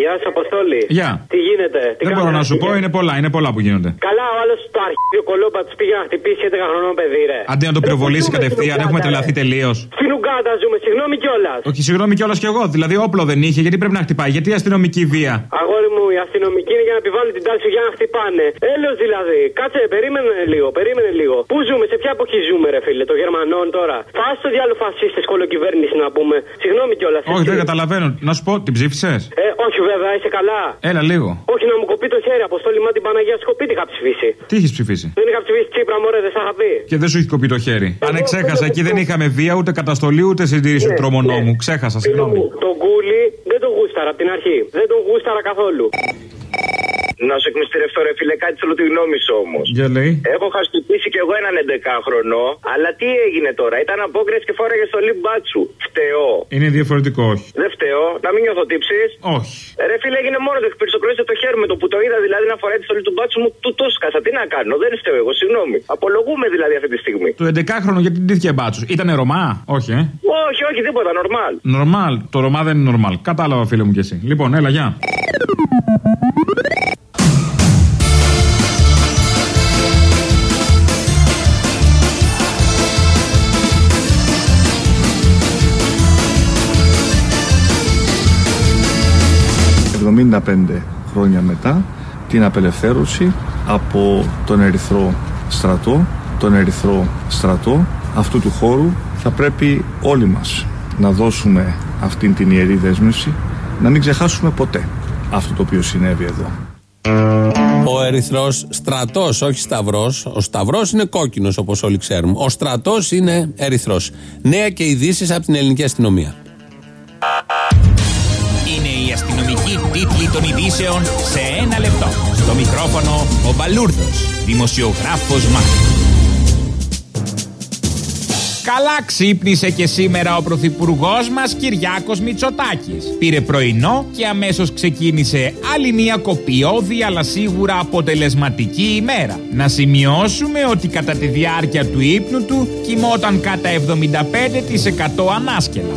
Γεια σας, Αποστόλη. Γεια. Τι γίνεται, τι Δεν μπορώ κάνετε, να σου πω, είναι πολλά, είναι πολλά που γίνονται. Καλά, ο άλλος στο αρχείο κολόμπα τη πήγε να χτυπήσει 11 χρονών παιδί, ρε. Αντί να το πυροβολήσει κατευθείαν, έχουμε τρελαθεί τελείως. Στην Ουγκάντα ζούμε, συγγνώμη κιόλας. Όχι, συγγνώμη κιόλας κι εγώ. Δηλαδή, όπλο δεν είχε, γιατί πρέπει να χτυπάει. Γιατί η αστυνομική βία; Αγόρι μου, οι αστυνομικοί είναι για να επιβάλλουν την τάξη για να χτυπάνε. Έλεος δηλαδή. Κάτσε, περίμενε λίγο, περίμενε λίγο. Πού ζούμε, σε ποια εποχή ζούμε, ρε φίλε, των Γερμανών τώρα; Φάσε το διάλογο φασίστες κολοκυβέρνηση να πούμε. Συγγνώμη κιόλας. Όχι, δεν καταλαβαίνω. Να σου πω, την ψήφισες; Ε, όχι βέβαια, είσαι καλά. Έλα λίγο. Όχι να μου κοπεί το χέρι, αποστόλη μα την Παναγία σκοπή τι είχα ψηφίσει. Τι έχει ψηφίσει; Δεν είχα ψηφίσει Τσίπρα, μωρέ, δεν σ' είχα πει. Και δεν σου έχει κοπεί το χέρι. Αν εξέχασα, εκεί δεν είχαμε βία, ούτε καταστολή, ούτε συντήρηση του τρομονόμου. Ξέχασα, συγγνώμη. Τον κούλι δεν τον γούσταρα από την αρχή. Δεν τον γούσταρα καθόλου. Να σου εκμυστηρευτώ, ρε φίλε, κάτι θέλω τη γνώμη σου όμως. Για λέει. Έχω χαστυπήσει κι εγώ έναν 11χρονο, αλλά τι έγινε τώρα. Ήταν απόκριση και φόραγε στο λιμπάτσου. Φταίω. Είναι διαφορετικό, όχι. Δεν φταίω. Να μην νιώθω τύψεις. Όχι. Ρε φίλε, έγινε μόνο το εκπυρσοκρόσε το χέρι με το που το είδα δηλαδή να φοράει τη στολή του μπάτσου μου. Του το σκάσα. Τι να κάνω, δεν φταίω εγώ, συγγνώμη. Απολογούμε δηλαδή αυτή τη στιγμή. Το 11χρονο γιατί ντύθηκε μπάτσος. Ήταν Ρωμά, όχι, ε. Όχι, όχι, τίποτα, νορμάλ. Νορμάλ. Το Ρωμά δεν είναι νορμάλ. Κατάλαβα, φίλε μου κι εσύ. Λοιπόν, έλα, γεια. ...75 χρόνια μετά... ...την απελευθέρωση από τον Ερυθρό στρατό... ...τον Ερυθρό στρατό... ...αυτού του χώρου... ...θα πρέπει όλοι μας να δώσουμε αυτήν την ιερή δέσμευση... ...να μην ξεχάσουμε ποτέ αυτό το οποίο συνέβη εδώ. Ο Ερυθρός στρατός, όχι σταυρός. Ο σταυρός είναι κόκκινος, όπως όλοι ξέρουμε. Ο στρατός είναι Ερυθρός. Νέα και ειδήσεις από την ελληνική αστυνομία. Αστυνομική τίτλη των ειδήσεων σε ένα λεπτό. Στο μικρόφωνο ο Μπαλούρδος, δημοσιογράφος Μάρκος. Καλά ξύπνησε και σήμερα ο Πρωθυπουργός μας Κυριάκος Μητσοτάκης. Πήρε πρωινό και αμέσως ξεκίνησε άλλη μια κοπιώδη αλλά σίγουρα αποτελεσματική ημέρα. Να σημειώσουμε ότι κατά τη διάρκεια του ύπνου του κοιμόταν κατά 75% ανάσκελα.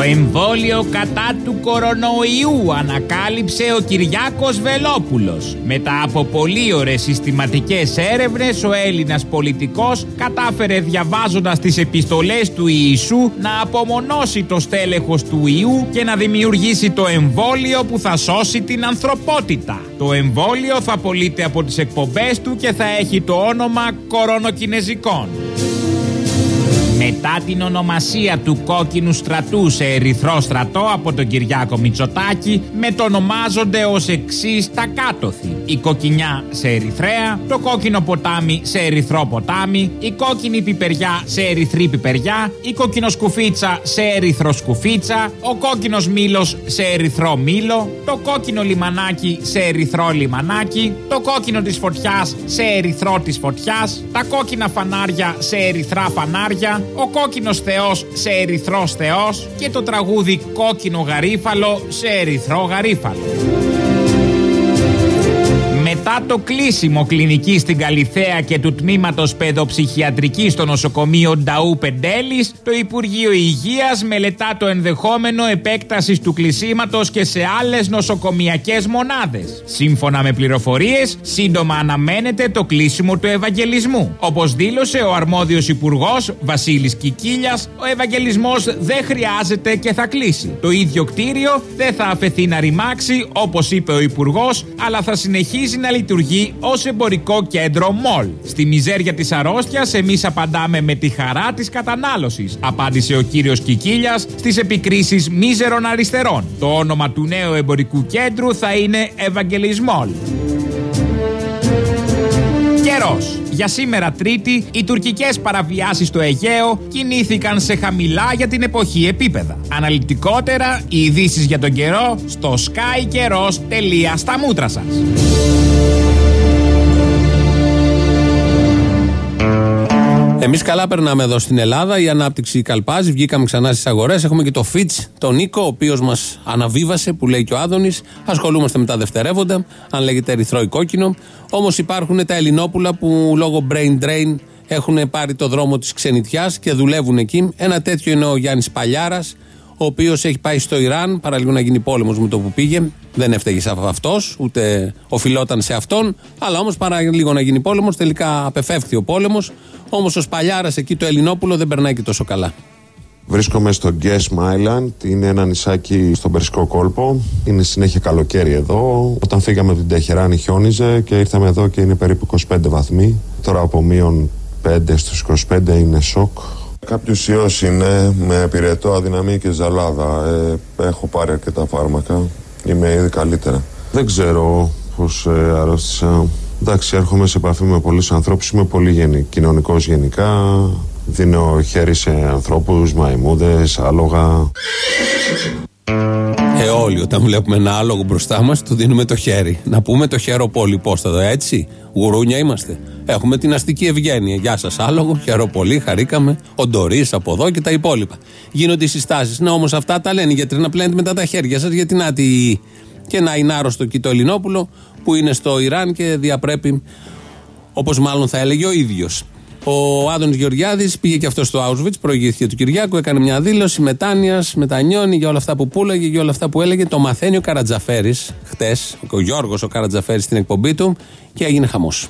Το εμβόλιο κατά του κορονοϊού ανακάλυψε ο Κυριάκος Βελόπουλος. Μετά από πολύ ωραίες συστηματικές έρευνες, ο Έλληνας πολιτικός κατάφερε διαβάζοντας τις επιστολές του Ιησού να απομονώσει το στέλεχος του ιού και να δημιουργήσει το εμβόλιο που θα σώσει την ανθρωπότητα. Το εμβόλιο θα πωλείται από τις εκπομπές του και θα έχει το όνομα κορονοκινεζικών. Μετά την ονομασία του κόκκινου στρατού σε ερυθρό στρατό από τον Κυριάκο Μητσοτάκη, μετονομάζονται ως εξής τα κάτωθη. Η κοκκινιά σε ερυθρέα, το κόκκινο ποτάμι σε ερυθρό ποτάμι, η κόκκινη πιπεριά σε ερυθρή πιπεριά, η κοκκινοσκουφίτσα σε ερυθρό σκουφίτσα, ο κόκκινος μήλος σε ερυθρό μήλο, το κόκκινο λιμανάκι σε ερυθρό λιμανάκι, το κόκκινο της φωτιάς σε ερυθρό της φωτιάς, τα κόκκινα φανάρια σε ερυθρά φανάρια, ο κόκκινος Θεός σε ερυθρός Θεός και το τραγούδι Κόκκινο γαρίφαλο σε ερυθρό γαρίφαλο. Μετά το κλείσιμο κλινική στην Καλιθέα και του τμήματος παιδοψυχιατρικής στο νοσοκομείο Νταού Πεντέλης, το Υπουργείο Υγείας μελετά το ενδεχόμενο επέκτασης του κλεισίματος και σε άλλες νοσοκομιακές μονάδες. Σύμφωνα με πληροφορίες, σύντομα αναμένεται το κλείσιμο του Ευαγγελισμού. Όπως δήλωσε ο αρμόδιος Υπουργός Βασίλης Κικίλιας, ο Ευαγγελισμός δεν χρειάζεται και θα κλείσει. Το ίδιο κτίριο δεν θα αφαιθεί να ρημάξει, όπως είπε ο Υπουργός, αλλά θα συνεχίζει να λειτουργεί ως εμπορικό κέντρο μολ. Στη μιζέρια της αρρώστιας, εμείς απαντάμε με τη χαρά της κατανάλωσης, απάντησε ο κύριος Κικίλιας στις επικρίσεις μίζερων αριστερών. Το όνομα του νέου εμπορικού κέντρου θα είναι Ευαγγελισμόλ. Καιρός. Για σήμερα Τρίτη, οι τουρκικές παραβιάσεις στο Αιγαίο κινήθηκαν σε χαμηλά για την εποχή επίπεδα. Αναλυτικότερα, οι ειδήσεις για τον καιρό στο skykερο.στα στα μούτρα σας. Εμείς καλά περνάμε εδώ στην Ελλάδα. Η ανάπτυξη καλπάζει. Βγήκαμε ξανά στις αγορές. Έχουμε και το Φιτ, τον Νίκο, ο οποίος μας αναβίβασε, που λέει και ο Άδωνης. Ασχολούμαστε με τα δευτερεύοντα, αν λέγεται ερυθρό ή κόκκινο. Όμως υπάρχουν τα Ελληνόπουλα που λόγω brain drain έχουν πάρει το δρόμο της ξενιτιάς και δουλεύουν εκεί. Ένα τέτοιο είναι ο Γιάννης Παλιάρας, ο οποίος έχει πάει στο Ιράν, παραλίγο να γίνει πόλεμος με το που πήγε. Δεν έφταιγε σε αυτός, ούτε οφειλόταν σε αυτόν. Αλλά όμως παρά λίγο να γίνει πόλεμος, τελικά απεφεύχθη ο πόλεμος. Όμως ο Σπαλιάρα εκεί, το Ελληνόπουλο, δεν περνάει και τόσο καλά. Βρίσκομαι στο Guess Island, είναι ένα νησάκι στον Περσικό κόλπο. Είναι συνέχεια καλοκαίρι εδώ. Όταν φύγαμε από την Τεχεράνη χιόνιζε και ήρθαμε εδώ και είναι περίπου 25 βαθμοί. Τώρα από μείον 5 στους 25 είναι σοκ. Κάποιος ιός είναι με πυρετό, αδυναμία και ζαλάδα. Ε, έχω πάρει αρκετά φάρμακα. Είμαι ήδη καλύτερα. Δεν ξέρω πώς ε, αρρώστησα. Εντάξει, έρχομαι σε επαφή με πολλούς ανθρώπους. Είμαι πολύ γενι, κοινωνικός γενικά. Δίνω χέρι σε ανθρώπους, μαϊμούδες, άλογα. Ε, όλοι όταν βλέπουμε ένα άλογο μπροστά μας, του δίνουμε το χέρι. Να πούμε το χέρο πολύ πώς θα δω, έτσι; Γουρούνια είμαστε. Έχουμε την αστική ευγένεια. Γεια σας, άλογο, χαίρο πολύ, χαρήκαμε. Ο Ντορή από εδώ και τα υπόλοιπα. Γίνονται οι συστάσεις. Να όμως αυτά τα λένε οι γιατροί να πλένετε μετά τα χέρια σας, γιατί να τη. Και να είναι άρρωστο εκεί το Ελληνόπουλο που είναι στο Ιράν και διαπρέπει, όπως μάλλον θα έλεγε ο ίδιος. Ο Άδωνη Γεωργιάδης πήγε και αυτός στο Auschwitz, προηγήθηκε του Κυριάκου, έκανε μια δήλωση μετάνοιας, μετανιώνει για όλα αυτά που πούλαγε, για όλα αυτά που έλεγε. Το μαθαίνει ο Καρατζαφέρης χτες, ο Γιώργος ο Καρατζαφέρης στην εκπομπή του και έγινε χαμός.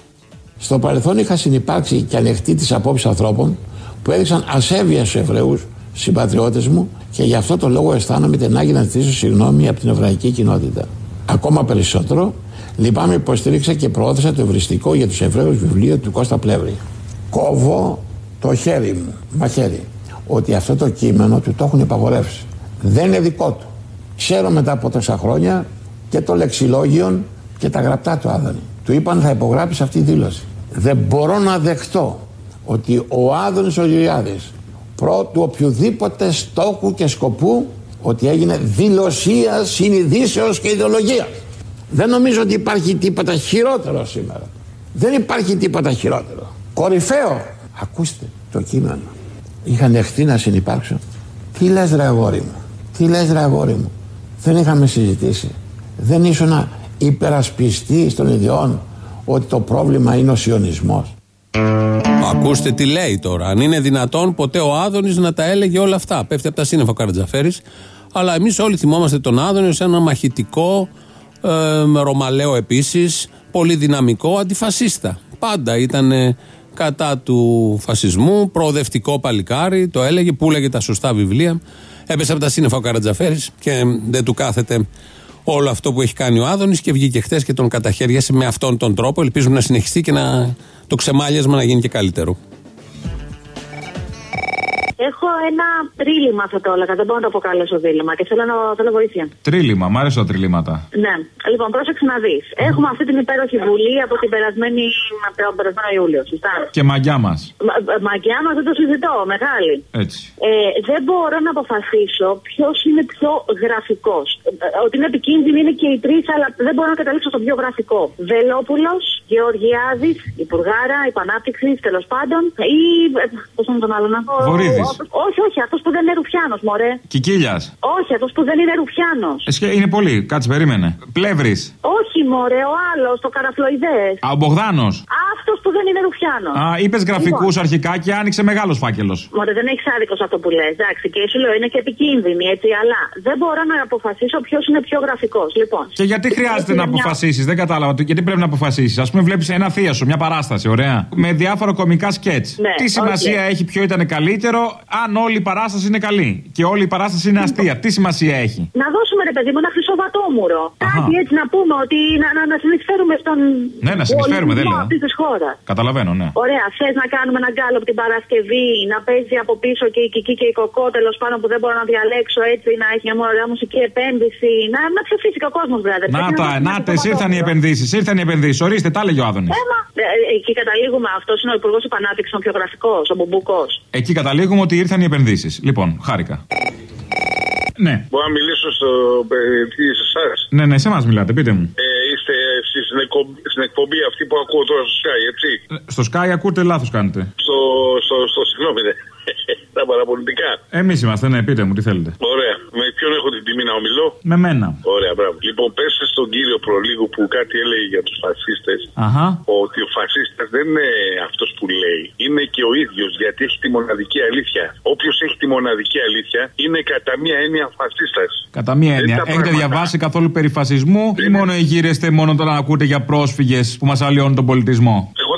Στο παρελθόν είχα συνεπάρξει και ανεχτεί τις απόψεις ανθρώπων που έδειξαν ασέβεια στους Εβραίους συμπατριώτες μου και γι' αυτό το λόγο αισθάνομαι την ανάγκη να ζητήσω συγγνώμη από την εβραϊκή κοινότητα. Ακόμα περισσότερο, λυπάμαι υποστήριξα και προώθησα το ευριστικό για τους Εβραίους βιβλίο του Κώστα Πλεύρη. Κόβω το χέρι μου, μαχαίρι, ότι αυτό το κείμενο του το έχουν υπαγορεύσει. Δεν είναι δικό του. Ξέρω μετά από τόσα χρόνια και το λεξιλόγιο και τα γραπτά του Άδωνη. Του είπαν θα υπογράψεις αυτή τη δήλωση. Δεν μπορώ να δεχτώ ότι ο Άδωνης ο Γεωργιάδης πρώτου οποιοδήποτε στόχου και σκοπού ότι έγινε δηλωσίας συνειδήσεως και ιδεολογίας. Δεν νομίζω ότι υπάρχει τίποτα χειρότερο σήμερα. Δεν υπάρχει τίποτα χειρότερο. Κορυφαίο. Ακούστε το κείμενο. Είχαν δεχτεί να συνεπάρξω. Τι λες ρε αγόρι μου; Τι λες ρε αγόρι μου; Δεν είχαμε συζητήσει. Δεν ήσουν υπερασπιστή των ιδιών ότι το πρόβλημα είναι ο σιωνισμός. Ακούστε τι λέει τώρα. Αν είναι δυνατόν ποτέ ο Άδωνης να τα έλεγε όλα αυτά. Πέφτει από τα σύννεφα ο Καρατζαφέρης. Αλλά εμείς όλοι θυμόμαστε τον Άδωνη ως ένα μαχητικό, ε, ρωμαλαίο επίσης, πολύ δυναμικό αντιφασίστα. Πάντα ήταν κατά του φασισμού, προοδευτικό παλικάρι, το έλεγε, πούλεγε τα σωστά βιβλία. Έπεσε από τα σύννεφα ο Καρατζαφέρης και δεν του κάθεται όλο αυτό που έχει κάνει ο Άδωνης και βγήκε χθες και τον καταχέριασε με αυτόν τον τρόπο. Ελπίζουμε να συνεχιστεί και να, το ξεμάλιασμα να γίνει και καλύτερο. Έχω ένα τρίλημα, θα το έλεγα. Δεν μπορώ να το αποκαλέσω δίλημα και θέλω, να- θέλω βοήθεια. Τρίλημα, μ' αρέσουν τα τριλήματα. Ναι. Λοιπόν, πρόσεξε να δεις. Έχουμε αυτή την υπέροχη βουλή από την περασμένη, από τον περασμένο Ιούλιο. Σωστά; Και μαγιά μας. Μα, μαγιά μας δεν το συζητώ, μεγάλη. Έτσι. Ε, δεν μπορώ να αποφασίσω ποιος είναι πιο γραφικός. Ότι είναι επικίνδυνοι είναι και οι τρει, αλλά δεν μπορώ να καταλήξω στο πιο γραφικό. Βελόπουλος, Γεωργιάδης, Υπουργάρα, Υπανάπτυξη, τέλος πάντων. Ή. Πώς είναι τον άλλον, ο- Βορύδης. ο- Όχι, όχι, αυτός που δεν είναι Ρουφιάνος, μωρέ. Κικίλιας. Όχι, αυτός που δεν είναι Ρουφιάνος. Είναι πολύ, κάτσε περίμενε. Πλεύρης. Όχι, μωρέ, ο άλλος, το καραφλοειδέ. Α, ο Μπογδάνος. Αυτός που δεν είναι Ρουφιάνος. Α, είπες γραφικούς Λοιπόν, αρχικά και άνοιξε μεγάλος φάκελος. Μωρέ, δεν έχεις άδικος σε αυτό που λες. Εντάξει, και σου λέω είναι και επικίνδυνη, έτσι, αλλά δεν μπορώ να αποφασίσω ποιος είναι πιο γραφικός. Λοιπόν. Και γιατί χρειάζεται να είναι μια- αποφασίσεις, δεν κατάλαβα. το- Γιατί πρέπει να αποφασίσεις. Α πούμε, βλέπεις ένα θίασο, μια παράσταση, ωραία. Με διάφορα κομικά σκετς. Ναι, Τι σημασία οκ. έχει ποιο ήταν καλύτερο, αν όλη η παράσταση είναι καλή. Και όλη η παράσταση είναι αστεία. Τι σημασία έχει; Να δώσουμε ρε παιδί μου ένα χρυσό βατόμουρο. Κάτι έτσι να πούμε ότι να, να, να συνεισφέρουμε στον. Ναι, να συνεισφέρουμε, δεν λέω. αυτής της χώρας. Καταλαβαίνω, ναι. Ωραία, θες να κάνουμε ένα γκάλοπ την Παρασκευή, να παίζει από πίσω και η Κική και η Κοκό, τέλος πάντων που δεν μπορώ να διαλέξω έτσι, να έχει μια ωραία μουσική επένδυση. Να, να ψηφίσει και ο κόσμος, βράδυ. Να τα, να τες, ήρθαν οι επενδύσεις. Ήρθαν οι επενδύσεις. Ορίστε, τα έλεγε ο Άδωνης. Έμα, ε, ε, εκεί καταλήγουμε. Αυτός είναι ο Υπουργός Επανάπτυξης, ο πιο γραφικό, ο Μπουμπούκος. Εκεί καταλήγουμε ότι ήρθαν οι επενδύσεις. Λοιπόν, χάρηκα. Ναι, Μπορώ να μιλήσω στο παιδί σε εσάς; ναι, ναι, σε εμάς μιλάτε, πείτε μου. Ε, είστε εσείς στην, εκπομπή, στην εκπομπή αυτή που ακούω τώρα στο Sky, έτσι; Στο Sky ακούτε λάθος κάνετε. Στο, στο, στο συγγνώμη, ναι. [LAUGHS] Τα παραπολιτικά. Εμείς είμαστε, ναι, πείτε μου, τι θέλετε. Ωραία. Με ποιον έχω την τιμή να ομιλώ; Με μένα. Ωραία, μπράβο. Λοιπόν, πέστε στον κύριο προλίγου που κάτι έλεγε για τους φασίστες. Αχα. Ότι ο φασίστας δεν είναι αυτός που λέει. Είναι και ο ίδιος γιατί έχει τη μοναδική αλήθεια. Όποιος έχει τη μοναδική αλήθεια είναι κατά μία έννοια φασίστας. Κατά μία Δεν έννοια. τα Έχετε πράγματα. διαβάσει καθόλου περί φασισμού ή μόνο γύρεστε μόνο όταν ακούτε για πρόσφυγες που μας αλλοιώνουν τον πολιτισμό; Εγώ δεν σα είπα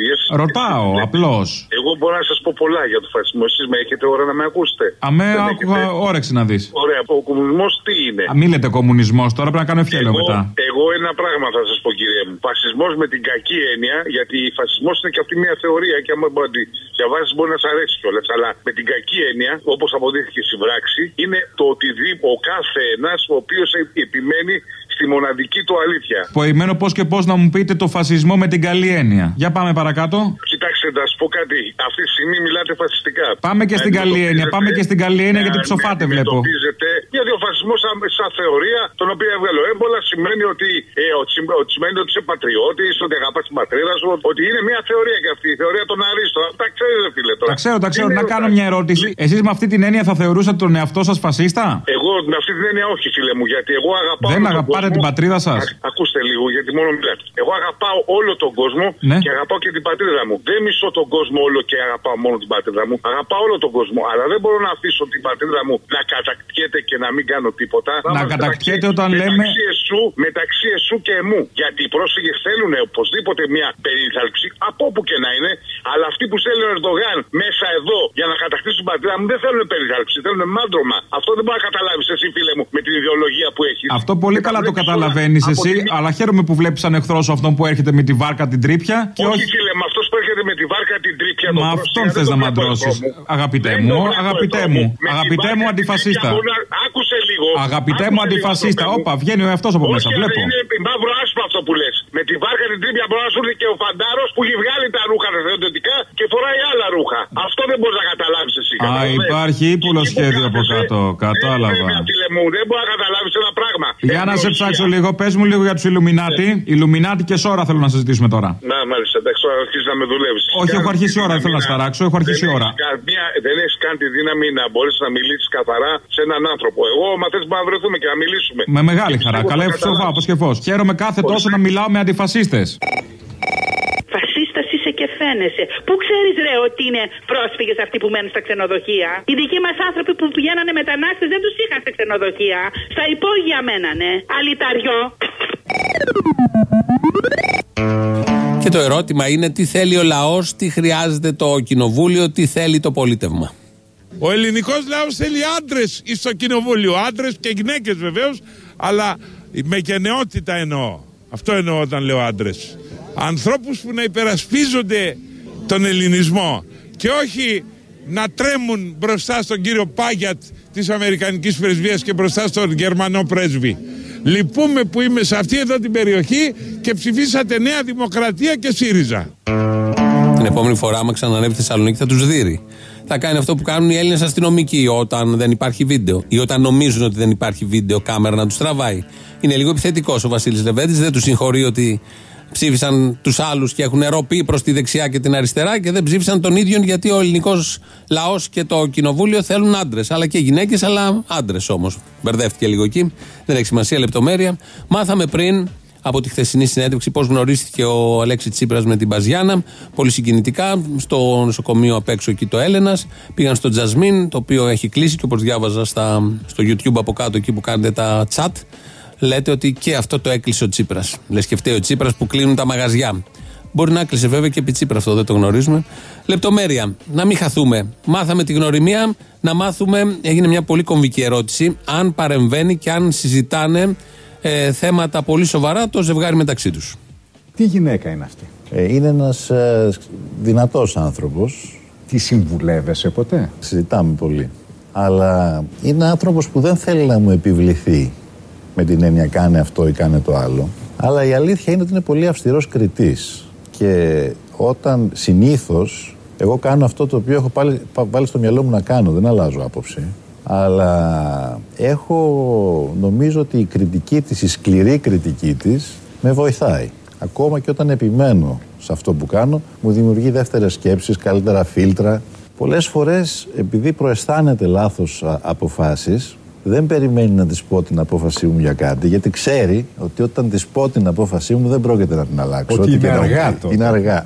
τίποτα για προσφύγε. Ρωτάω, απλώς. Εγώ μπορώ να σας πω πολλά για τον φασισμό. Εσείς με έχετε ώρα να με ακούσετε. Αμέ, Δεν άκουγα έχετε. όρεξη να δεις. Ωραία, ο κομμουνισμός τι είναι; Μη λέτε κομμουνισμός, τώρα πρέπει να κάνω ευχέλαιο Εγώ, μετά. εγώ ένα πράγμα θα σας πω, κύριε μου. Φασισμός με την κακή έννοια, γιατί φασισμός είναι και αυτή μια θεωρία και άμα μπορεί να τη διαβάσεις μπορεί να σα αρέσει κιόλας. Αλλά με την κακή έννοια, όπως αποδείχθηκε στην πράξη, είναι το ότι δει ο κάθε ένας ο οποίος επιμένει στη μοναδική του αλήθεια. Ποημένο πώς και πώς να μου πείτε το φασισμό με την καλή έννοια. Για πάμε παρακάτω. Κοιτάξτε, να σας πω κάτι. Αυτή τη στιγμή μιλάτε φασιστικά. Πάμε και στην καλή έννοια. Πάμε και στην καλή έννοια γιατί Να ψοφάτε, βλέπω. αντιμετωπίζετε, γιατί ο φασισμός σαν, σαν θεωρία, τον οποίο έβγαλε ο έμπολα, σημαίνει ότι, ε, ότι, σημ- ότι σημαίνει ότι είσαι πατριώτης, ότι αγαπάς την πατρίδα σου, ότι είναι μια θεωρία και αυτή, η θεωρία των Αρίστων. Τα ξέρετε, φίλε τώρα. Τα ξέρω, τα ξέρω. Είναι Να ο- κάνω μια ερώτηση. Εσείς με αυτή την έννοια θα θεωρούσατε τον εαυτό σας φασίστα; Εγώ με αυτή την έννοια όχι, φίλε μου, γιατί εγώ αγαπάω. Δεν όλο τον αγαπάτε κόσμο. την πατρίδα σας; Α- Ακούστε λίγο, γιατί μόνο μιλάτε. Εγώ αγαπάω όλο τον κόσμο Ναι. και αγαπάω και την πατρίδα μου. Δεν μισώ τον κόσμο όλο και αγαπάω μόνο την πατρίδα μου. Αγαπάω όλο τον κόσμο. Αλλά δεν μπορώ να αφήσω την πατρίδα μου να κατακτιέται και να μην κάνω τίποτα. Να είμαστε κατακτιέται μεταξύ- όταν λέμε- μεταξύ Εσού, μεταξύ εσού και εμού. Γιατί οι πρόσφυγες θέλουν οπωσδήποτε μια περίθαλψη, από όπου και να είναι. Αλλά αυτοί που στέλνουν ο Ερντογάν μέσα εδώ για να κατακτήσουν την πατρίδα μου δεν θέλουν περίθαλψη. Θέλουν μάντρωμα. Αυτό δεν μπορεί να καταλάβεις εσύ, φίλε μου, με την ιδεολογία που έχεις. Αυτό πολύ καλά το καταλαβαίνεις εσύ, αλλά χαίρομαι που βλέπεις σαν εχθρός σου αυτόν που έρχεται με τη βάρκα την τρύπια και όχι, όχι. φίλε, με αυτός που έρχεται με τη βάρκα την τρύπια Μα αυτόν θες να μαντρώσεις. Αγαπητέ μου, αγαπητέ μου, αγαπητέ μου αντιφασίστα. Άκουσε λίγο. Αγαπητέ μου Άκουσε λίγο, αντιφασίστα. άνθρωπο μου. Όπα, βγαίνει ο εαυτός από Όχι, μέσα, αλλά βλέπω. Είναι μαύρο άσπρο αυτό που λε. Με τη βάρκα την τρύπια μπορεί να σου έρθει και ο φαντάρος που έχει βγάλει τα ρούχα θεωρητικά και φοράει άλλα ρούχα. Αυτό δεν μπορείς να καταλάβεις εσύ. Α, καταλαβαίνεις. υπάρχει ύπουλο σχέδιο από κάτω. Κατάλαβα. Βέβαια, φίλε μου, δεν μπορείς να καταλάβεις ένα πράγμα. Για να σε Ευλογία. ψάξω λίγο, πες μου λίγο για τους Ιλουμινάτι. Ιλουμινάτι και σώρα θέλω να συζητήσουμε τώρα. Να, μάλιστα, εντάξει, τώρα αρχίζεις να με δουλεύεις. Όχι, έχω αρχίσει η ώρα, δεν θέλω να σταράξω, έχω αρχίσει η ώρα. Δεν έχεις καν τη δύναμη να μπορείς να μιλήσεις καθαρά σε έναν άνθρωπο. Εγώ, μα θες να βρεθούμε και να μιλήσουμε. Με μεγάλη χαρά. Καλά, ψοφά, όπω και φω. Χαίρομαι κάθε τόσο να μιλάω με αντιφασίστε. Φασίστας είσαι και φαίνεσαι. Πού ξέρεις, ρε, ότι είναι πρόσφυγες αυτοί που μένουν στα ξενοδοχεία; Οι δικοί μας άνθρωποι που πηγαίνανε μετανάστες δεν τους είχαν στα ξενοδοχεία. Στα υπόγεια μένανε. Αλυταριό. Και το ερώτημα είναι τι θέλει ο λαός, τι χρειάζεται το κοινοβούλιο, τι θέλει το πολίτευμα; Ο ελληνικός λαός θέλει άντρες στο κοινοβούλιο. Άντρες και γυναίκες βεβαίως, αλλά με γενναιότητα εννοώ. Αυτό εννοώ όταν λέω άντρες. Ανθρώπους που να υπερασπίζονται τον ελληνισμό και όχι να τρέμουν μπροστά στον κύριο Πάγιατ της Αμερικανικής Πρεσβείας και μπροστά στον Γερμανό πρέσβη. Λυπούμε που είμαι σε αυτή εδώ την περιοχή και ψηφίσατε Νέα Δημοκρατία και ΣΥΡΙΖΑ. Την επόμενη φορά, άμα ξανανεύει στη Θεσσαλονίκη, θα τους δει. Θα κάνει αυτό που κάνουν οι Έλληνες αστυνομικοί όταν δεν υπάρχει βίντεο ή όταν νομίζουν ότι δεν υπάρχει βίντεο κάμερα να τους τραβάει. Είναι λίγο επιθετικός ο Βασίλης Λεβέντης, δεν τους συγχωρεί ότι ψήφισαν τους άλλους και έχουν ροπή προς τη δεξιά και την αριστερά και δεν ψήφισαν τον ίδιο γιατί ο ελληνικός λαός και το κοινοβούλιο θέλουν άντρες. Αλλά και γυναίκες, αλλά άντρες όμως. Μπερδεύτηκε λίγο εκεί. Δεν έχει σημασία λεπτομέρεια. Μάθαμε πριν από τη χθεσινή συνέντευξη πώς γνωρίστηκε ο Αλέξη Τσίπρας με την Παζιάνα. Πολύ συγκινητικά. Στο νοσοκομείο απ' έξω εκεί το Έλενας. Πήγαν στο Τζασμίν, το οποίο έχει κλείσει και όπως διάβαζα στα, στο YouTube από κάτω εκεί που κάνετε τα chat λέτε ότι και αυτό το έκλεισε ο Τσίπρας. Λες και φταίει ο Τσίπρας που κλείνουν τα μαγαζιά. Μπορεί να έκλεισε βέβαια και επί Τσίπρα αυτό, δεν το γνωρίζουμε. Λεπτομέρεια. Να μην χαθούμε. Μάθαμε τη γνωριμία, να μάθουμε. Έγινε μια πολύ κομβική ερώτηση. Αν παρεμβαίνει και αν συζητάνε ε, θέματα πολύ σοβαρά το ζευγάρι μεταξύ τους. Τι γυναίκα είναι αυτή; Ε, είναι ένας ε, δυνατός άνθρωπος. Τι συμβουλεύεσαι ποτέ; Συζητάμε πολύ. Αλλά είναι άνθρωπος που δεν θέλει να μου επιβληθεί με την έννοια κάνε αυτό ή κάνε το άλλο. Αλλά η αλήθεια είναι ότι είναι πολύ αυστηρός κριτής και όταν συνήθως εγώ κάνω αυτό το οποίο έχω πάλι, βάλει στο μυαλό μου να κάνω, δεν αλλάζω άποψη. Αλλά έχω, νομίζω ότι η κριτική της, η σκληρή κριτική της με βοηθάει. Ακόμα και όταν επιμένω σε αυτό που κάνω, μου δημιουργεί δεύτερες σκέψεις, καλύτερα φίλτρα. Πολλές φορές, επειδή προαισθάνεται λάθος αποφάσεις, δεν περιμένει να της πω την απόφασή μου για κάτι, γιατί ξέρει ότι όταν της πω την απόφασή μου δεν πρόκειται να την αλλάξω. Ότι, είναι αργά τότε. Είναι αργά.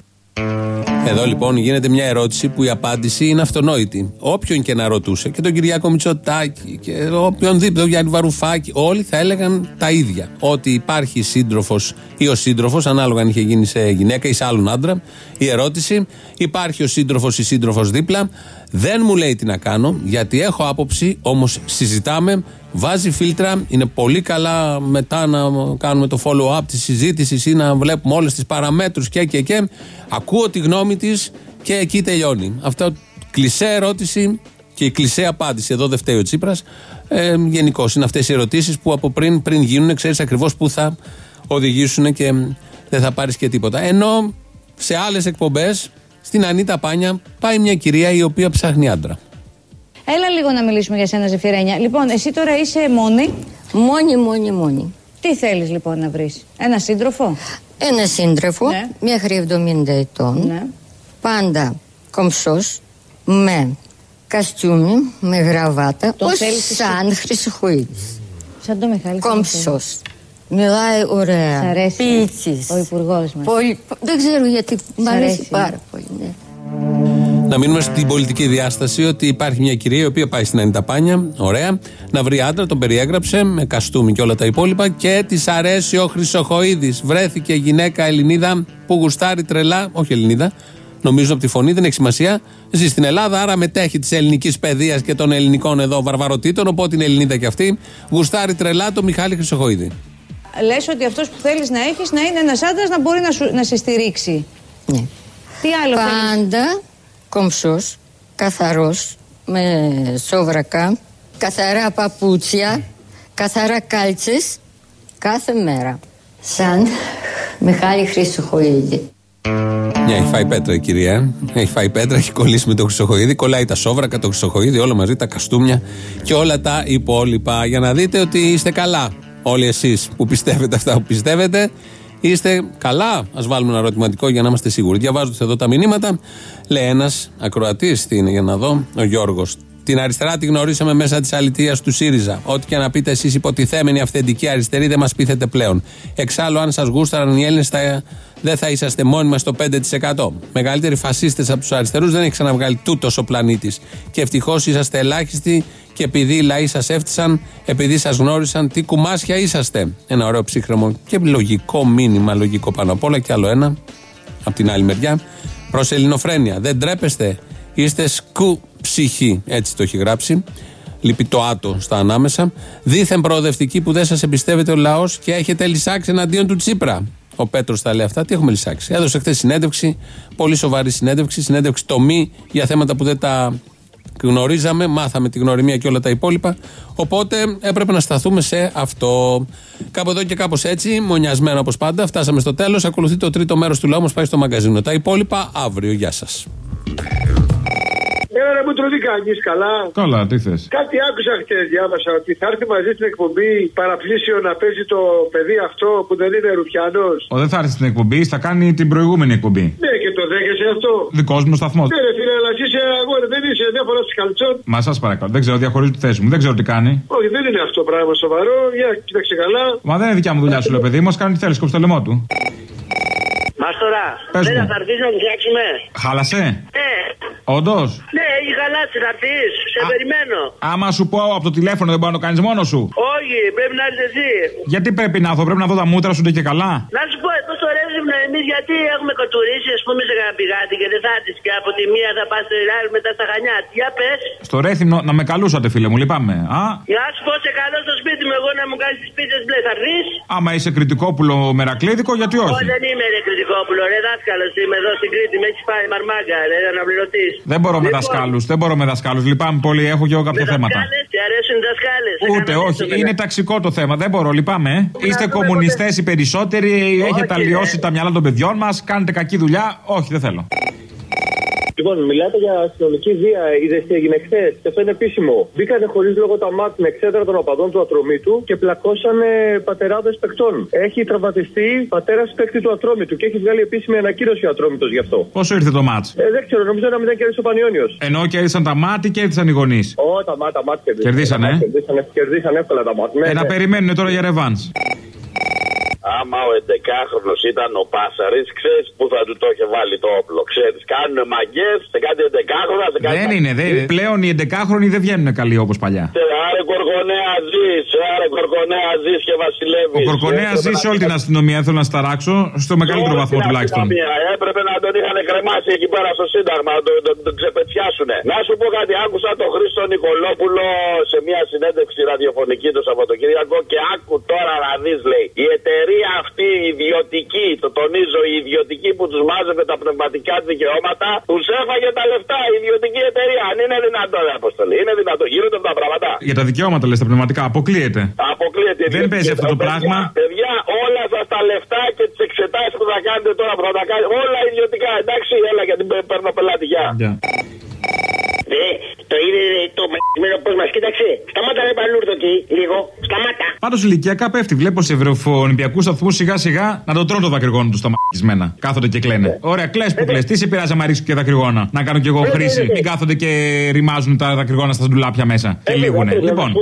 Εδώ λοιπόν γίνεται μια ερώτηση που η απάντηση είναι αυτονόητη. Όποιον και να ρωτούσε, και τον Κυριάκο Μητσοτάκη, και οποιονδήποτε, τον Γιάννη Βαρουφάκη, όλοι θα έλεγαν τα ίδια. Ότι υπάρχει σύντροφος ή ο σύντροφος, ανάλογα αν είχε γίνει σε γυναίκα ή σε άλλον άντρα, η ερώτηση. Υπάρχει ο σύντροφος ή σύντροφος δίπλα. Δεν μου λέει τι να κάνω, γιατί έχω άποψη, όμως συζητάμε, βάζει φίλτρα. Είναι πολύ καλά μετά να κάνουμε το follow-up της συζήτησης ή να βλέπουμε όλες τις παραμέτρους και και και. Ακούω τη γνώμη της και εκεί τελειώνει. Αυτό κλεισέ ερώτηση και η κλεισέ απάντηση. Εδώ δεν φταίει ο Τσίπρας. Ε, Γενικώς είναι αυτές οι ερωτήσεις που από πριν, πριν γίνουν, ξέρεις ακριβώς πού θα οδηγήσουν και δεν θα πάρεις και τίποτα. Ενώ σε άλλες εκπομπές στην Ανίτα Πάνια πάει μια κυρία η οποία ψάχνει άντρα. Έλα λίγο να μιλήσουμε για σένα, Ζεφυρένια. Λοιπόν, εσύ τώρα είσαι μόνη; Μόνη, μόνη, μόνη. Τι θέλεις λοιπόν να βρεις, ένα σύντροφο; Ένα σύντροφο, ναι. μέχρι 70 ετών. Ναι. Πάντα κομψός, με καστιούμι, με γραβάτα, Τον ως θέλεις σαν Χρυσοχοίδης. Σαν το Μιχάλη. Κομψός. Μιλάει ωραία. Σ' αρέσει Ποιητής. ο υπουργός μας. Πολύ... Δεν ξέρω γιατί. Μ' αρέσει αρέσει. πάρα πολύ. Ναι. Να μείνουμε στην πολιτική διάσταση ότι υπάρχει μια κυρία η οποία πάει στην Ανιταπάνια, ωραία, να βρει άντρα, τον περιέγραψε με καστούμι και όλα τα υπόλοιπα και της αρέσει ο Χρυσοχοίδης. Βρέθηκε γυναίκα Ελληνίδα που γουστάρει τρελά, όχι Ελληνίδα, νομίζω από τη φωνή, δεν έχει σημασία. Ζει στην Ελλάδα, άρα μετέχει της ελληνικής παιδείας και των ελληνικών εδώ βαρβαροτήτων, οπότε είναι Ελληνίδα κι αυτή. Γουστάρει τρελά το Μιχάλη Χρυσοχοίδη. Λες ότι αυτός που θέλεις να έχεις να είναι ένας άντρας να μπορεί να, σου, να σε στηρίξει. Ναι. Τι άλλο θέλεις; Πάντα κομψός, καθαρός, με σόβρακα, καθαρά παπούτσια, καθαρά κάλτσες, κάθε μέρα. Σαν Μιχάλη Χρυσοχοίδη. Μια έχει φάει πέτρα η κυρία. Έχει φάει πέτρα, έχει κολλήσει με το Χρυσοχοίδη. Κολλάει τα σόβρακα, το Χρυσοχοίδη, όλα μαζί, τα καστούμια και όλα τα υπόλοιπα. Για να δείτε ότι είστε καλά. Όλοι εσείς που πιστεύετε αυτά που πιστεύετε, είστε καλά; Α βάλουμε ένα ερωτηματικό για να είμαστε σίγουροι. Διαβάζοντας εδώ τα μηνύματα, λέει ένας ακροατής, τι είναι για να δω, ο Γιώργος. Την αριστερά τη γνωρίσαμε μέσα της αλητεία του ΣΥΡΙΖΑ. Ό,τι και να πείτε εσείς υποτιθέμενοι αυθεντικοί αριστεροί δεν μας πείθετε πλέον. Εξάλλου, αν σας γούσταραν οι Έλληνες, θα, δεν θα είσαστε μόνιμα στο 5%. Μεγαλύτεροι φασίστες από τους αριστερούς δεν έχει ξαναβγάλει τούτος ο πλανήτης. Και ευτυχώς είσαστε ελάχιστοι και επειδή οι λαοί σας έφτισαν, επειδή σας γνώρισαν, τι κουμάσια είσαστε. Ένα ωραίο ψύχρεμο και λογικό μήνυμα, λογικό πάνω απ' όλα. Και άλλο ένα, από την άλλη μεριά, προς ελληνοφρένεια. Δεν τρέπεστε. Είστε σκου ψυχή. Έτσι το έχει γράψει. Λείπει το άτο στα ανάμεσα. Δήθεν προοδευτική που δεν σας εμπιστεύεται ο λαός και έχετε λησάξει εναντίον του Τσίπρα. Ο Πέτρος τα λέει αυτά. Τι έχουμε λησάξει. Έδωσε χθες συνέντευξη, πολύ σοβαρή συνέντευξη, συνέντευξη τομή για θέματα που δεν τα γνωρίζαμε, μάθαμε τη γνωριμία και όλα τα υπόλοιπα. Οπότε έπρεπε να σταθούμε σε αυτό. Κάπου εδώ και κάπως έτσι, μονιασμένο όπως πάντα, φτάσαμε στο τέλος. Ακολουθεί το τρίτο μέρος του λαού μας πάει στο μαγκαζίνο. Τα υπόλοιπα αύριο. Γεια σας. Έλα ρε μου τρουδικάκης, καλά; Καλά, τι θες; Κάτι άκουσα χθε, διάβασα ότι θα έρθει μαζί στην εκπομπή παραπλήσιο να παίζει το παιδί αυτό που δεν είναι Ρουφιανός. Ο δεν θα έρθει στην εκπομπή, θα κάνει την προηγούμενη εκπομπή. Ναι, και το δέχεσαι αυτό. Δικός μου σταθμός. Ναι, ρε φίλε, αλλά εσύ είσαι αγόρι, δεν είσαι, δεν φορά καλτσόν. Μα σας παρακαλώ, δεν ξέρω, διαχωρίζω τη θέση μου, δεν ξέρω τι κάνει. Όχι, δεν είναι αυτό πράγμα σοβαρό. Για κοίταξε καλά. Μα δεν είναι δικιά μου δουλειά σου, λέω παιδί μου, κάνει τι θέλει, κόψε το λαιμό του. Μάστορα, Πες δεν μου. θα έρθεις να μου φτιάξουμε. Χάλασε; Ναι, Όντως; ναι, έχει χαλάσει, θα έρθεις. Σε περιμένω. Άμα σου πω από το τηλέφωνο δεν μπορεί να το κάνεις μόνος σου. Όχι, πρέπει να έρθεις εσύ. Γιατί πρέπει να έρθω, πρέπει να δω τα μούτρα σου ντε και καλά; Να σου πω, εδώ στο Ρέζιμνο εμείς γιατί έχουμε κοτουρίσει, ας πούμε, σε κανένα πηγάτι και δεν θα έρθεις και από τη μία θα πας στο Ιράλ μετά στα Χανιά. Για πες. Στο Ρέθυμνο να με καλούσατε, φίλε μου, λυπάμαι. Α, Να σου πω σε καλό στο σπίτι μου, εγώ να μου κάνεις τις πίτε μπλε. Θα έρθεις. άμα είσαι κριτικόπουλο μερακλίδικο, γιατί Εγώ όχι. δεν είμαι ρε κριτικόπουλο, ρε δάσκαλος. Είμαι εδώ στην Κρήτη, με έχεις πάει μαρμάγκα, ρε αναπληρωτή. Δεν μπορώ με Λοιπόν, δασκάλους, δεν μπορώ με δασκάλους. Λυπάμαι πολύ, έχω και εγώ κάποια θέματα. Δασκάλες, Τι αρέσουν οι δασκάλες. Ούτε, όχι, είναι ταξικό το θέμα. Δεν μπορώ, λυπάμαι. ε. Είστε κομμουνιστές οι περισσότεροι, έχετε αλλοιώσει τα μυαλά των παιδιών μας, κάνετε κακή δουλειά. Όχι, δεν θέλω. Λοιπόν, μιλάτε για αστυνομική βία. Είδες τι έγινε χθες. Και αυτό είναι επίσημο. Μπήκανε χωρίς λόγο τα μάτια στην εξέδρα των οπαδών του ατρομήτου και πλακώσανε πατεράδες παιχτών. Έχει τραυματιστεί πατέρας παίκτη του ατρόμητου και έχει βγάλει επίσημη ανακοίνωση ο ατρόμητος γι' αυτό. Πόσο ήρθε το μάτς; Ε, δεν ξέρω, νομίζω να μην κέρδισε ο Πανιόνιος. Ενώ κέρδισαν τα μάτια και κέρδισαν οι γονείς. Ω, τα μάτια, μάτια κερδίσανε. Κερδίσανε, Τα μάτια ε; Κερδίσανε, κερδίσανε εύκολα τα μάτια. Ναι, Ε, να ναι. περιμένουν τώρα για ρεβάν. Άμα ο 11χρονο ήταν ο Πάσαρης, ξέρεις που θα του το είχε βάλει το όπλο. Ξέρεις, κάνουν μαγκές σε κάτι 11χρονα, σε κάτι. Δεν είναι, δεν είναι. Πλέον οι 11χρονοι δεν βγαίνουν καλοί όπως παλιά. Άρε κορκονέα ζεις, άρε κορκονέα ζεις και βασιλεύεις. Ο Κορκονέα ζει σε όλη την αστυνομία, δεν θέλω να σταράξω, στο μεγαλύτερο βαθμό τουλάχιστον. Έπρεπε να τον είχαν κρεμάσει εκεί πέρα στο Σύνταγμα, να τον, τον, τον ξεπετσιάσουν. Να σου πω κάτι, άκουσα τον Χρήστο Νικολόπουλο σε μια συνέντευξη ραδιοφωνική το Σαββατοκύριακο και άκου τώρα να δεις, λέει. Η εταιρεία αυτή η ιδιωτική, το τονίζω, η ιδιωτική που τους μάζευε τα πνευματικά δικαιώματα, τους έφαγε τα λεφτά η ιδιωτική εταιρεία. Αν είναι δυνατόν, ρε Αποστολή, είναι δυνατόν. Γίνονται αυτά τα πράγματα. Για τα δικαιώματα λες τα πνευματικά, αποκλείεται. Αποκλείεται. η Δεν ιδιωτική παίζει αυτό το εταιρεία. πράγμα. Παιδιά, όλα σας τα λεφτά και τις εξετάσεις που θα κάνετε τώρα που θα τα κάνετε, όλα ιδιωτικά. Εντάξει, έλα γιατί παι- παίρνω πελάτη. Γεια. Δε, το είδε το μαγισμένο πώς μας κοίταξε. Σταμάτα ρε παλούρδο εκεί, λίγο. Σταμάτα. Πάντως ηλικιακά πέφτει. Βλέπω σε ευρωολυμπιακού σταθμού σιγά σιγά να το τρώνε το δακρυγόνο τους στα μαγισμένα. Κάθονται και κλαίνε. Ωραία, κλες που κλες. Τι σε πειράζει να ρίξω και δακρυγόνα. Να κάνω κι εγώ χρήση. Μην κάθονται και ρημάζουν τα δακρυγόνα στα ντουλάπια μέσα. Και λήγουνε. Λοιπόν.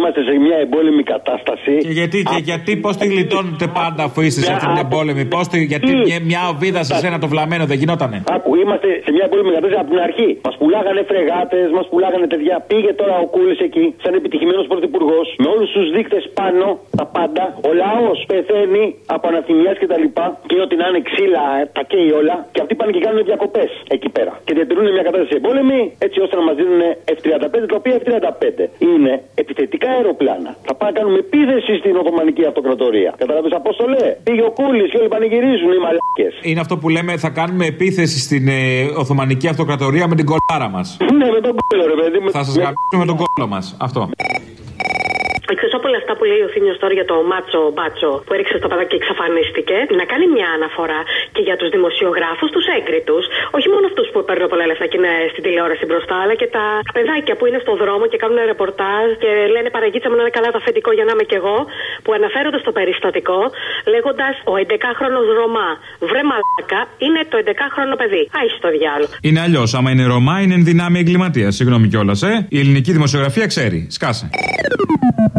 Είμαστε σε μια εμπόλεμη κατάσταση. Και γιατί, και γιατί πώς τη γλιτώνετε πάντα αφού είστε σε αυτή την εμπόλεμη; Πώς τη, γιατί μια, μια οβίδα σε σένα το βλαμμένο δεν γινότανε; Άκου, είμαστε σε μια εμπόλεμη κατάσταση από την αρχή. Μας πουλάγανε φρεγάτες, μας πουλάγανε παιδιά. Πήγε τώρα ο Κούλης εκεί, σαν επιτυχημένος πρωθυπουργός, με όλους τους δείκτες πάνω, τα πάντα. Ο λαός πεθαίνει από αναθυμία και τα λοιπά. Και ό,τι να είναι ξύλα, ε, τα καίει όλα. Και αυτοί πάνε και κάνουν διακοπές εκεί πέρα. Και διατηρούν μια κατάσταση εμπόλεμη, έτσι ώστε να μας δίνουν F-35, τα οποία F-35 είναι επιθετικά αεροπλάνα. Θα πάνε να κάνουμε επίθεση στην Οθωμανική Αυτοκρατορία. Κατάλαβε Απόστολε; Πήγε ο Κούλης και όλοι πανηγυρίζουν οι μαλάκες. Είναι αυτό που λέμε θα κάνουμε επίθεση στην ε, Οθωμανική Αυτοκρατορία με την κολάρα μας. Ναι, με τον κόλλο, ρε παιδί μου. Θα σας γαμίσουμε με τον κόλλο μας. Αυτό. Εκτός από όλα αυτά που λέει ο Θήμιος τώρα για το μάτσο μπάτσο που έριξε στο παιδάκι και εξαφανίστηκε, να κάνει μια αναφορά και για τους δημοσιογράφους, τους έγκριτου, όχι μόνο αυτούς που παίρνουν πολλά λεφτά και είναι στην τηλεόραση μπροστά, αλλά και τα παιδάκια που είναι στο δρόμο και κάνουν ρεπορτάζ και λένε Παραγίτσα μου να είναι καλά το αφεντικό για να είμαι κι εγώ, που αναφέρονται στο περιστατικό λέγοντας Ο 11χρονο Ρωμά, βρε μαλάκα, είναι το 11χρονο παιδί. Άισε το διάλογο. Είναι αλλιώς. Άμα είναι Ρωμά, είναι εν δυνάμει εγκληματίας. Συγγνώμη κιόλας, ε. Η ελληνική δημοσιογραφία ξέρει. Σκάσε.